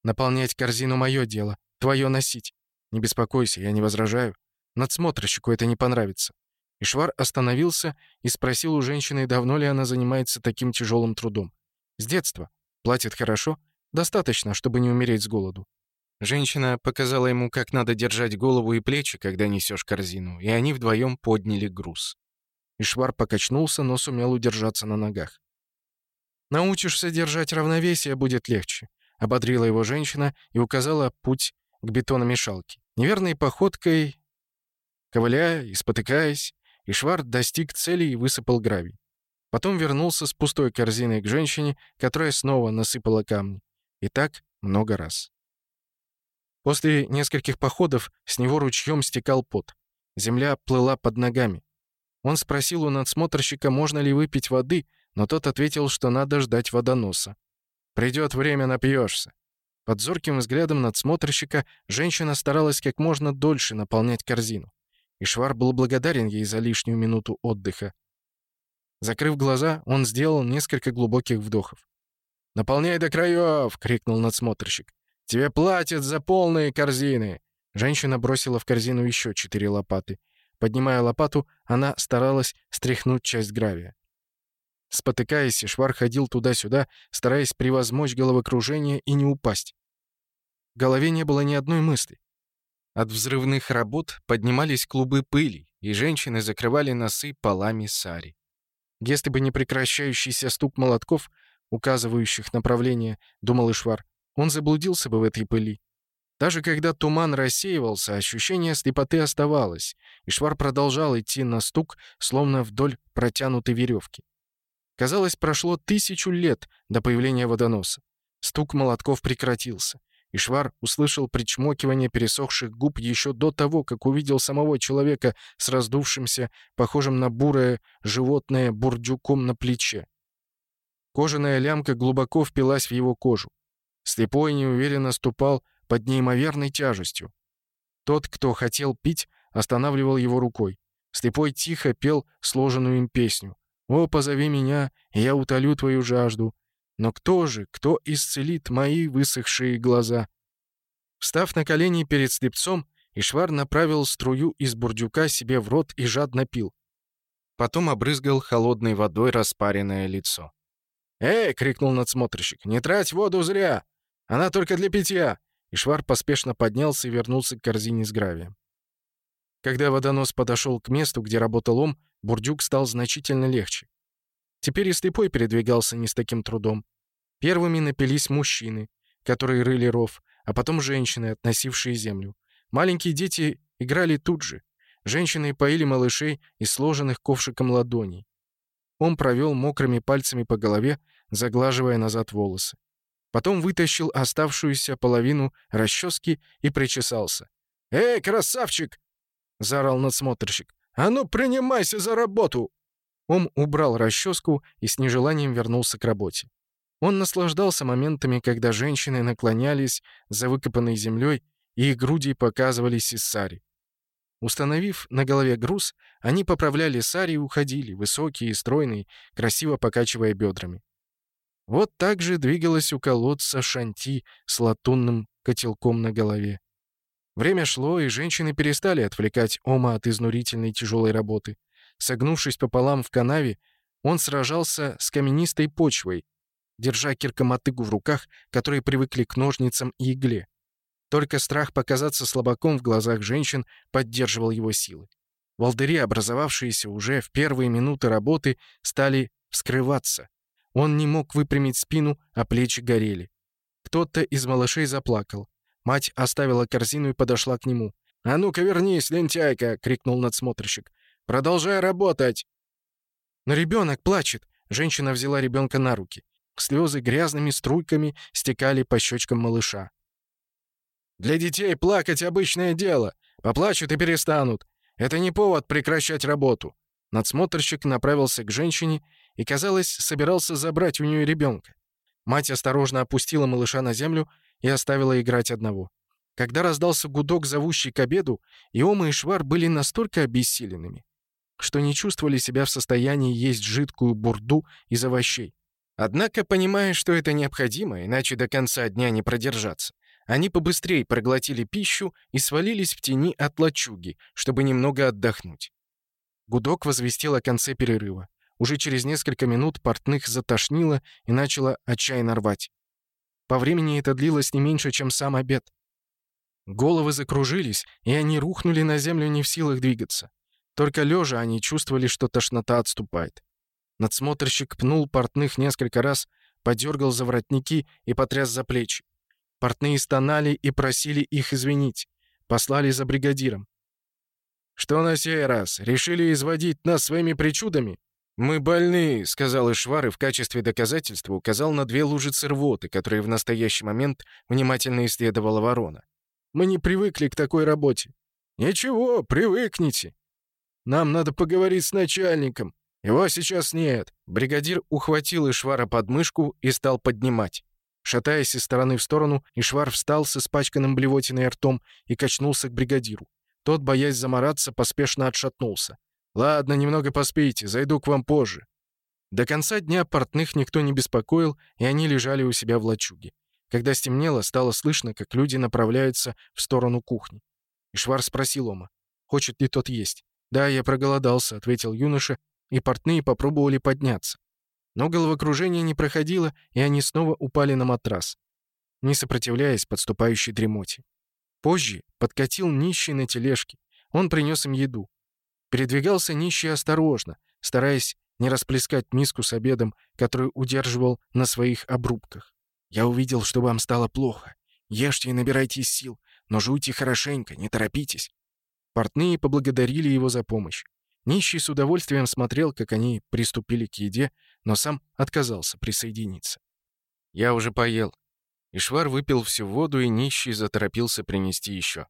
«Наполнять корзину — мое дело, твое носить. Не беспокойся, я не возражаю. Надсмотрщику это не понравится». Ишвар остановился и спросил у женщины, давно ли она занимается таким тяжелым трудом. «С детства. Платит хорошо. Достаточно, чтобы не умереть с голоду». Женщина показала ему, как надо держать голову и плечи, когда несешь корзину, и они вдвоем подняли груз. Ишвар покачнулся, но сумел удержаться на ногах. «Научишься держать равновесие, будет легче», — ободрила его женщина и указала путь к бетономешалке. Неверной походкой, ковыляя и спотыкаясь, Ишвар достиг цели и высыпал гравий. Потом вернулся с пустой корзиной к женщине, которая снова насыпала камни. И так много раз. После нескольких походов с него ручьем стекал пот. Земля плыла под ногами. Он спросил у надсмотрщика, можно ли выпить воды, но тот ответил, что надо ждать водоноса. «Придет время, напьешься». Под зорким взглядом надсмотрщика женщина старалась как можно дольше наполнять корзину. И Швар был благодарен ей за лишнюю минуту отдыха. Закрыв глаза, он сделал несколько глубоких вдохов. «Наполняй до краев!» — крикнул надсмотрщик. «Тебе платят за полные корзины!» Женщина бросила в корзину еще четыре лопаты — Поднимая лопату, она старалась стряхнуть часть гравия. Спотыкаясь, Швар ходил туда-сюда, стараясь превозмочь головокружение и не упасть. В голове не было ни одной мысли. От взрывных работ поднимались клубы пыли, и женщины закрывали носы полами сари. Если бы не прекращающийся стук молотков, указывающих направление, думал Ишвар, он заблудился бы в этой пыли. Даже когда туман рассеивался, ощущение слепоты оставалось, и швар продолжал идти на стук, словно вдоль протянутой веревки. Казалось, прошло тысячу лет до появления водоноса. Стук молотков прекратился, и швар услышал причмокивание пересохших губ еще до того, как увидел самого человека с раздувшимся, похожим на бурое животное, бурдюком на плече. Кожаная лямка глубоко впилась в его кожу. Слепой неуверенно ступал под неимоверной тяжестью. Тот, кто хотел пить, останавливал его рукой. Слепой тихо пел сложенную им песню. «О, позови меня, я утолю твою жажду». Но кто же, кто исцелит мои высохшие глаза? Встав на колени перед слепцом, Ишвар направил струю из бурдюка себе в рот и жадно пил. Потом обрызгал холодной водой распаренное лицо. «Эй!» — крикнул надсмотрщик. «Не трать воду зря! Она только для питья! Ишвар поспешно поднялся и вернулся к корзине с гравием. Когда водонос подошел к месту, где работал лом, бурдюк стал значительно легче. Теперь и слепой передвигался не с таким трудом. Первыми напились мужчины, которые рыли ров, а потом женщины, относившие землю. Маленькие дети играли тут же. Женщины поили малышей из сложенных ковшиком ладоней. Он провел мокрыми пальцами по голове, заглаживая назад волосы. Потом вытащил оставшуюся половину расчески и причесался. «Эй, красавчик!» — заорал надсмотрщик. «А ну, принимайся за работу!» Он убрал расческу и с нежеланием вернулся к работе. Он наслаждался моментами, когда женщины наклонялись за выкопанной землей, и их груди показывались из сари. Установив на голове груз, они поправляли сари и уходили, высокие и стройные, красиво покачивая бедрами. Вот так же двигалась у колодца Шанти с латунным котелком на голове. Время шло, и женщины перестали отвлекать Ома от изнурительной тяжелой работы. Согнувшись пополам в канаве, он сражался с каменистой почвой, держа киркомотыгу в руках, которые привыкли к ножницам и игле. Только страх показаться слабаком в глазах женщин поддерживал его силы. Волдыри, образовавшиеся уже в первые минуты работы, стали вскрываться. Он не мог выпрямить спину, а плечи горели. Кто-то из малышей заплакал. Мать оставила корзину и подошла к нему. «А ну-ка вернись, лентяйка!» — крикнул надсмотрщик. «Продолжай работать!» «Но ребенок плачет!» Женщина взяла ребенка на руки. Слезы грязными струйками стекали по щечкам малыша. «Для детей плакать — обычное дело. Поплачут и перестанут. Это не повод прекращать работу». Надсмотрщик направился к женщине и, казалось, собирался забрать у нее ребенка. Мать осторожно опустила малыша на землю и оставила играть одного. Когда раздался гудок, зовущий к обеду, Иома и Швар были настолько обессиленными, что не чувствовали себя в состоянии есть жидкую бурду из овощей. Однако, понимая, что это необходимо, иначе до конца дня не продержаться, они побыстрее проглотили пищу и свалились в тени от лачуги, чтобы немного отдохнуть. Гудок возвестил о конце перерыва. Уже через несколько минут портных затошнило и начало отчаянно рвать. По времени это длилось не меньше, чем сам обед. Головы закружились, и они рухнули на землю не в силах двигаться. Только лежа они чувствовали, что тошнота отступает. Надсмотрщик пнул портных несколько раз, подергал за воротники и потряс за плечи. Портные стонали и просили их извинить. Послали за бригадиром. «Что на сей раз? Решили изводить нас своими причудами?» «Мы больны», — сказал Ишвар и в качестве доказательства указал на две лужицы рвоты, которые в настоящий момент внимательно исследовала ворона. «Мы не привыкли к такой работе». «Ничего, привыкните. Нам надо поговорить с начальником. Его сейчас нет». Бригадир ухватил Ишвара под мышку и стал поднимать. Шатаясь из стороны в сторону, Ишвар встал с испачканным блевотиной ртом и качнулся к бригадиру. Тот, боясь замараться, поспешно отшатнулся. «Ладно, немного поспите, зайду к вам позже». До конца дня портных никто не беспокоил, и они лежали у себя в лачуге. Когда стемнело, стало слышно, как люди направляются в сторону кухни. И Швар спросил Ома, хочет ли тот есть. «Да, я проголодался», — ответил юноша, и портные попробовали подняться. Но головокружение не проходило, и они снова упали на матрас, не сопротивляясь подступающей дремоте. Позже подкатил нищий на тележке. Он принес им еду. Передвигался нищий осторожно, стараясь не расплескать миску с обедом, которую удерживал на своих обрубках. «Я увидел, что вам стало плохо. Ешьте и набирайтесь сил, но жуйте хорошенько, не торопитесь». Портные поблагодарили его за помощь. Нищий с удовольствием смотрел, как они приступили к еде, но сам отказался присоединиться. «Я уже поел». Ишвар выпил всю воду, и нищий заторопился принести еще.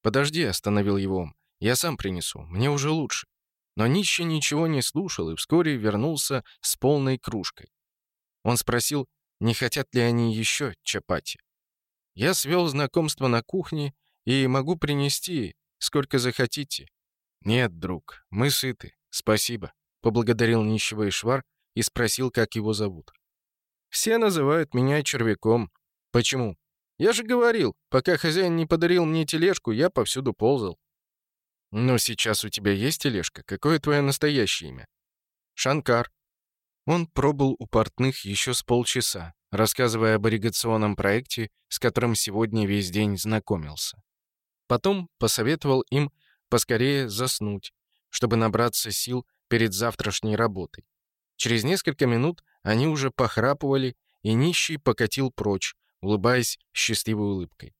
«Подожди», — остановил его он. Я сам принесу, мне уже лучше». Но нищий ничего не слушал и вскоре вернулся с полной кружкой. Он спросил, не хотят ли они еще чапати. «Я свел знакомство на кухне и могу принести, сколько захотите». «Нет, друг, мы сыты, спасибо», — поблагодарил нищего Ишвар и спросил, как его зовут. «Все называют меня червяком». «Почему?» «Я же говорил, пока хозяин не подарил мне тележку, я повсюду ползал». «Но сейчас у тебя есть тележка? Какое твое настоящее имя?» «Шанкар». Он пробыл у портных еще с полчаса, рассказывая об ирригационном проекте, с которым сегодня весь день знакомился. Потом посоветовал им поскорее заснуть, чтобы набраться сил перед завтрашней работой. Через несколько минут они уже похрапывали, и нищий покатил прочь, улыбаясь счастливой улыбкой.